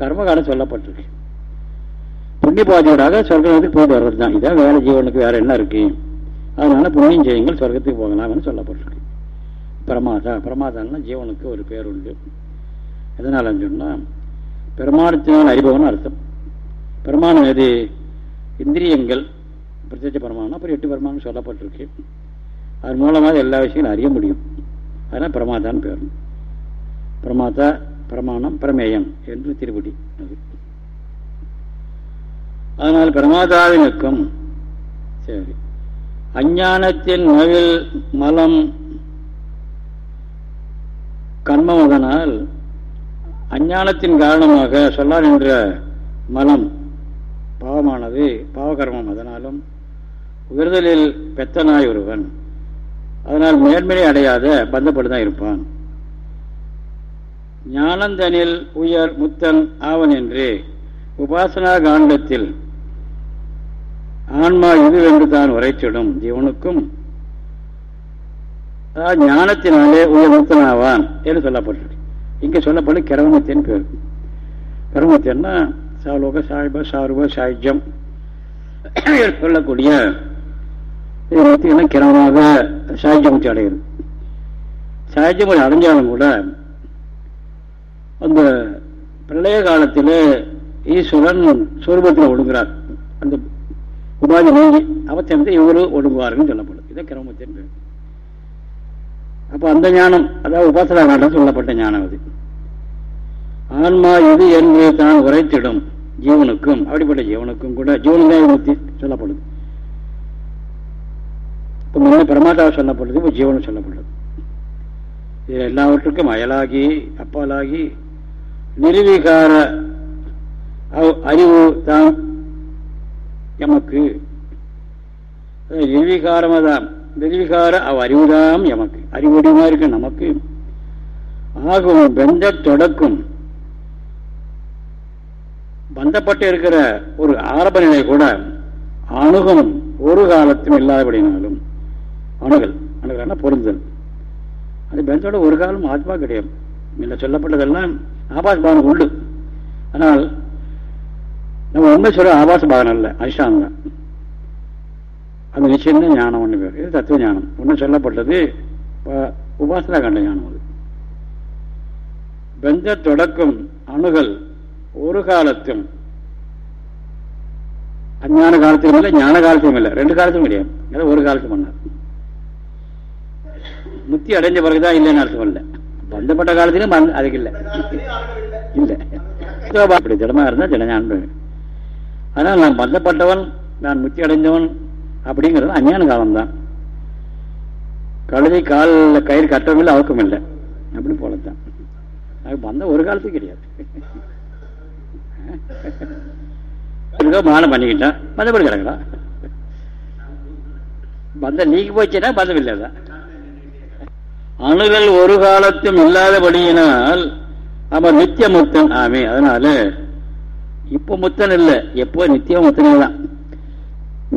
கர்மகாண்டம் சொல்லப்பட்டிருக்கு. புண்ணியபாதியோடாக சொர்க்கத்துக்கு போயிட்டு வர்றது தான் இதான் வேலை ஜீவனுக்கு வேற என்ன இருக்கு? அதனால புண்ணியம் செய்யுங்கள் சொர்க்கத்துக்கு போகலாம்னு சொல்லப்பட்டிருக்கு. பிரமாதா பிரமாதான்னா ஜீவனுக்கு ஒரு பேர் உண்டு. எதனாலன்னு சொன்னால் பெருமானத்தினால் அறிபவன் அர்த்தம். பெருமானம் எது? இந்திரியங்கள் பிரத்யட்ச பிரமாணம் அப்புறம் எட்டு பிரமாணம் சொல்லப்பட்டிருக்கு. அது மூலமாக எல்லா விஷயங்களும் அறிய முடியும். அதனால் பிரமாதான்னு பேர். பிரமாதா பிரமாணம் பிரமேயம் என்று திருப்படி அது. அதனால் பிரமாதாவினுக்கும் சரி. அஞ்ஞானத்தின் மவில் மலம் கண்மமதனால் அஞ்ஞானத்தின் காரணமாக சொல்லார் என்ற மலம் பாவமானது பாவகர்மம் அதனாலும் உயர்தலில் பெத்தனாய் ஒருவன். அதனால் மேன்மையை அடையாத பந்தப்பட்டுதான் இருப்பான். ஞானந்தனில் உயர் முத்தன் ஆவன் என்று உபாசனா காண்டத்தில் ஆன்மா இதுவென்று தான் உரைச்சிடும் ஜீவனுக்கும். ஞானத்தினாலே உயர் முத்தனாவான் என்று சொல்லப்பட்டு இங்க சொல்லப்படும் கிரமத்தின் பேர். கிரமத்தின்னா சாலோக சாய்ப சார்ப சாய்ஜம் சொல்லக்கூடிய கிரமமாக சாய்ஜமுத்தி அடைகிறது சாய்ஜமுத்தி அடைஞ்சாலும் கூட அந்த பிரளய காலத்தில் ஈஸ்வரன் சொரூபத்தில் ஒடுங்குறார். அந்த உபாதி நீங்கி அவத்தியத்தை இவரு ஒடுங்குவார்கள் சொல்லப்படுது இதை கிரமத்தின் பேர். அப்ப அந்த ஞானம் அதாவது உபாசனா காண்டம் சொல்லப்பட்ட ஞானம் அது. ஆன்மா இது என்று தான் உரைத்திடும் ஜீவனுக்கும் அப்படிப்பட்ட ஜீவனுக்கும் கூட ஜீவனுதான் முக்தி சொல்லப்படுது. இப்போ முதல்ல பிரமாதாவை சொல்லப்படுறது இப்போ ஜீவனம் சொல்லப்படுறது இது எல்லாவற்றுக்கும் அயலாகி அப்பாலாகி நிர்வீகார அறிவு தான் எமக்கு. நிர்வீகாரமாதான் நிர்வீகார அவ் அறிவுதான் எமக்கு. அறிவுடையமாக இருக்கு நமக்கு. ஆகும் பெந்த தொடக்கும். பந்தப்பட்டு இருக்கிற ஒரு ஆரம்ப நிலை கூட அணுகும் ஒரு காலத்தும் இல்லாதபடினாலும் அணுகல் அணுகல்னா பொருந்தல் அது பெஞ்சோட ஒரு காலம் ஆத்மா கிடையாது. இல்லை சொல்லப்பட்டதெல்லாம் ஆபாச பாவனம் உண்டு. ஆனால் நம்ம உண்மை சொல்ற ஆபாச பாவனம் இல்லை அதிஷ்டானம் தான் அது நிச்சயம் தான் ஞானம் ஒன்று பேர் இது தத்துவ ஞானம். ஒன்று சொல்லப்பட்டது உபாசனா கண்ட ஞானம் அது. பெந்த தொடக்கம் அணுகல் ஒரு காலத்தும் அஞ்ஞான காலத்திலும் இல்லை ஞான காலத்திலும் இல்லை. ரெண்டு காலத்திலும் கிடையாது. ஏதோ ஒரு காலத்தும் பண்ணார். முத்தி அடைஞ்ச பிறகுதான் இல்லைன்னு அர்த்தம் இல்லை பந்தப்பட்ட காலத்திலும் அதுக்கு இல்லை. இல்லை அப்படி திடமா இருந்தா திடஞான அதனால் நான் பந்தப்பட்டவன் நான் முத்தி அடைந்தவன் அப்படிங்கிறது அஞ்ஞான காலம்தான். கழுதை காலில் கயிறு கட்டவும் இல்லை அவக்கும் இல்லை. அப்படி போலத்தான். அது பந்தம் ஒரு காலத்துக்கு கிடையாது. மானம் பண்ணிக்கிட்டான் பந்தப்படி கிடக்கலாம் பந்தம் நீக்கி போச்சுன்னா பந்தம் இல்லைதான் அணுகள் ஒரு காலத்தும் இல்லாதபடியினால் அவன் நித்திய முத்தன் ஆமே அதனால இப்ப முத்தன் இல்லை. எப்போ நித்திய முத்தனே தான்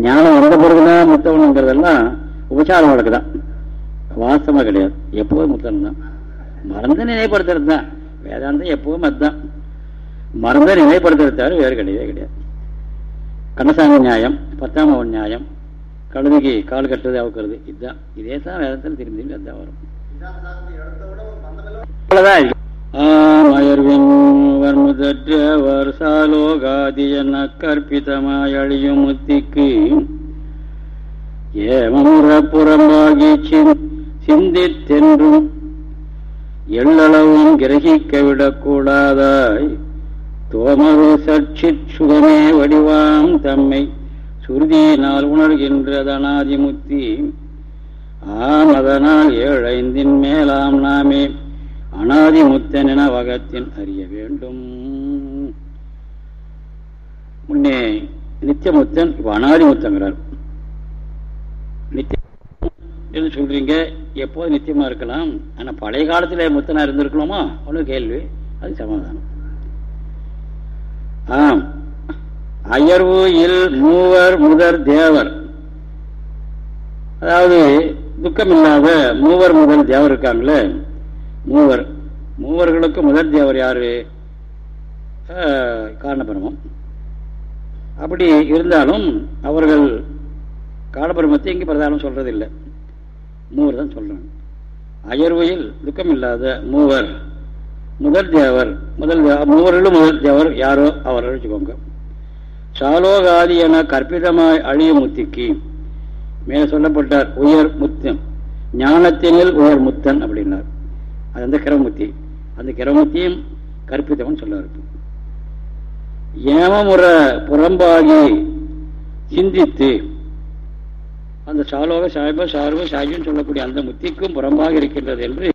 ஞானம் வந்த பிறகுதான் முத்தவனுங்கிறதெல்லாம் உபசாரம் வழக்குதான் வாசமா கிடையாது. எப்போவும் முத்தன் தான் மறந்து நினைப்படுத்துறது தான் வேதாந்தம் எப்பவும் அதுதான். மறந்த நினைப்படுத்துறது தவிர வேறு கிடையவே கிடையாது. கண்ணசாமி நியாயம் பத்தாம் நியாயம் கழுதுக்கு கால் கட்டுறது அவுக்கிறது இதுதான். இதே தான் வேதத்தில் திரும்பி திரும்பி அதுதான் வரும். ஆமயர்வின்வர்முதற்றவர் சாலோகாதி என கற்பிதமாய் அழியும் முத்திக்கு ஏமமுற புறம்பாகி சிந்தித்தென்றும் எள்ளளவும் கிரகிக்க விடக்கூடாதாய் தோமரு சட்சித் சுகமே வடிவாம் தம்மை சுருதியினால் உணர்கின்றதனாதிமுத்தி ஆம் அதனால் ஏழைந்தின் மேலாம் நாமே அனாதிமுத்தன் என வகத்தின் அறிய வேண்டும். முன்னே நித்தியமுத்தன் இப்ப அனாதிமுத்தங்கிறார் நித்தியம் சொல்றீங்க எப்போது நித்தியமா இருக்கலாம்? ஆனா பழைய காலத்துல முத்தனா இருந்திருக்கலாமா ஒன்று கேள்வி. அது சமாதானம். ஆம். அயர்வு இல் மூவர் முதற் தேவர். அதாவது துக்கம் இல்லாத மூவர் முதல் தேவர் இருக்காங்களே? மூவர். மூவர்களுக்கு முதல் தேவர் யாரு? காரணபிரமம் அப்படி இருந்தாலும் அவர்கள் காலபிரமத்தை இங்கே பிரதானம் சொல்றதில்லை. மூவர் தான் சொல்றாங்க. அயர்வையில் துக்கம் இல்லாத மூவர். முதல் தேவர் முதல் மூவர்களும் முதல் தேவர் யாரோ? அவர்கள் வச்சுக்கோங்க. சாலோகாதி என கற்பிதமாய் அழிய முத்திக்கு மேலே சொல்லப்பட்டார் உயர் முத்தம். ஞானத்தினில் உயர் முத்தன் அப்படின்னார். அது அந்த கிரமமுத்தி. அந்த கிரமுத்தியும் கற்பித்தவன் சொல்ல இருக்கும் ஏமமுறை புறம்பாகி சிந்தித்து அந்த சாலோக சாய்ப சார்ப சாய்ஜுன்னு சொல்லக்கூடிய அந்த முத்திக்கும் புறம்பாக இருக்கின்றது என்று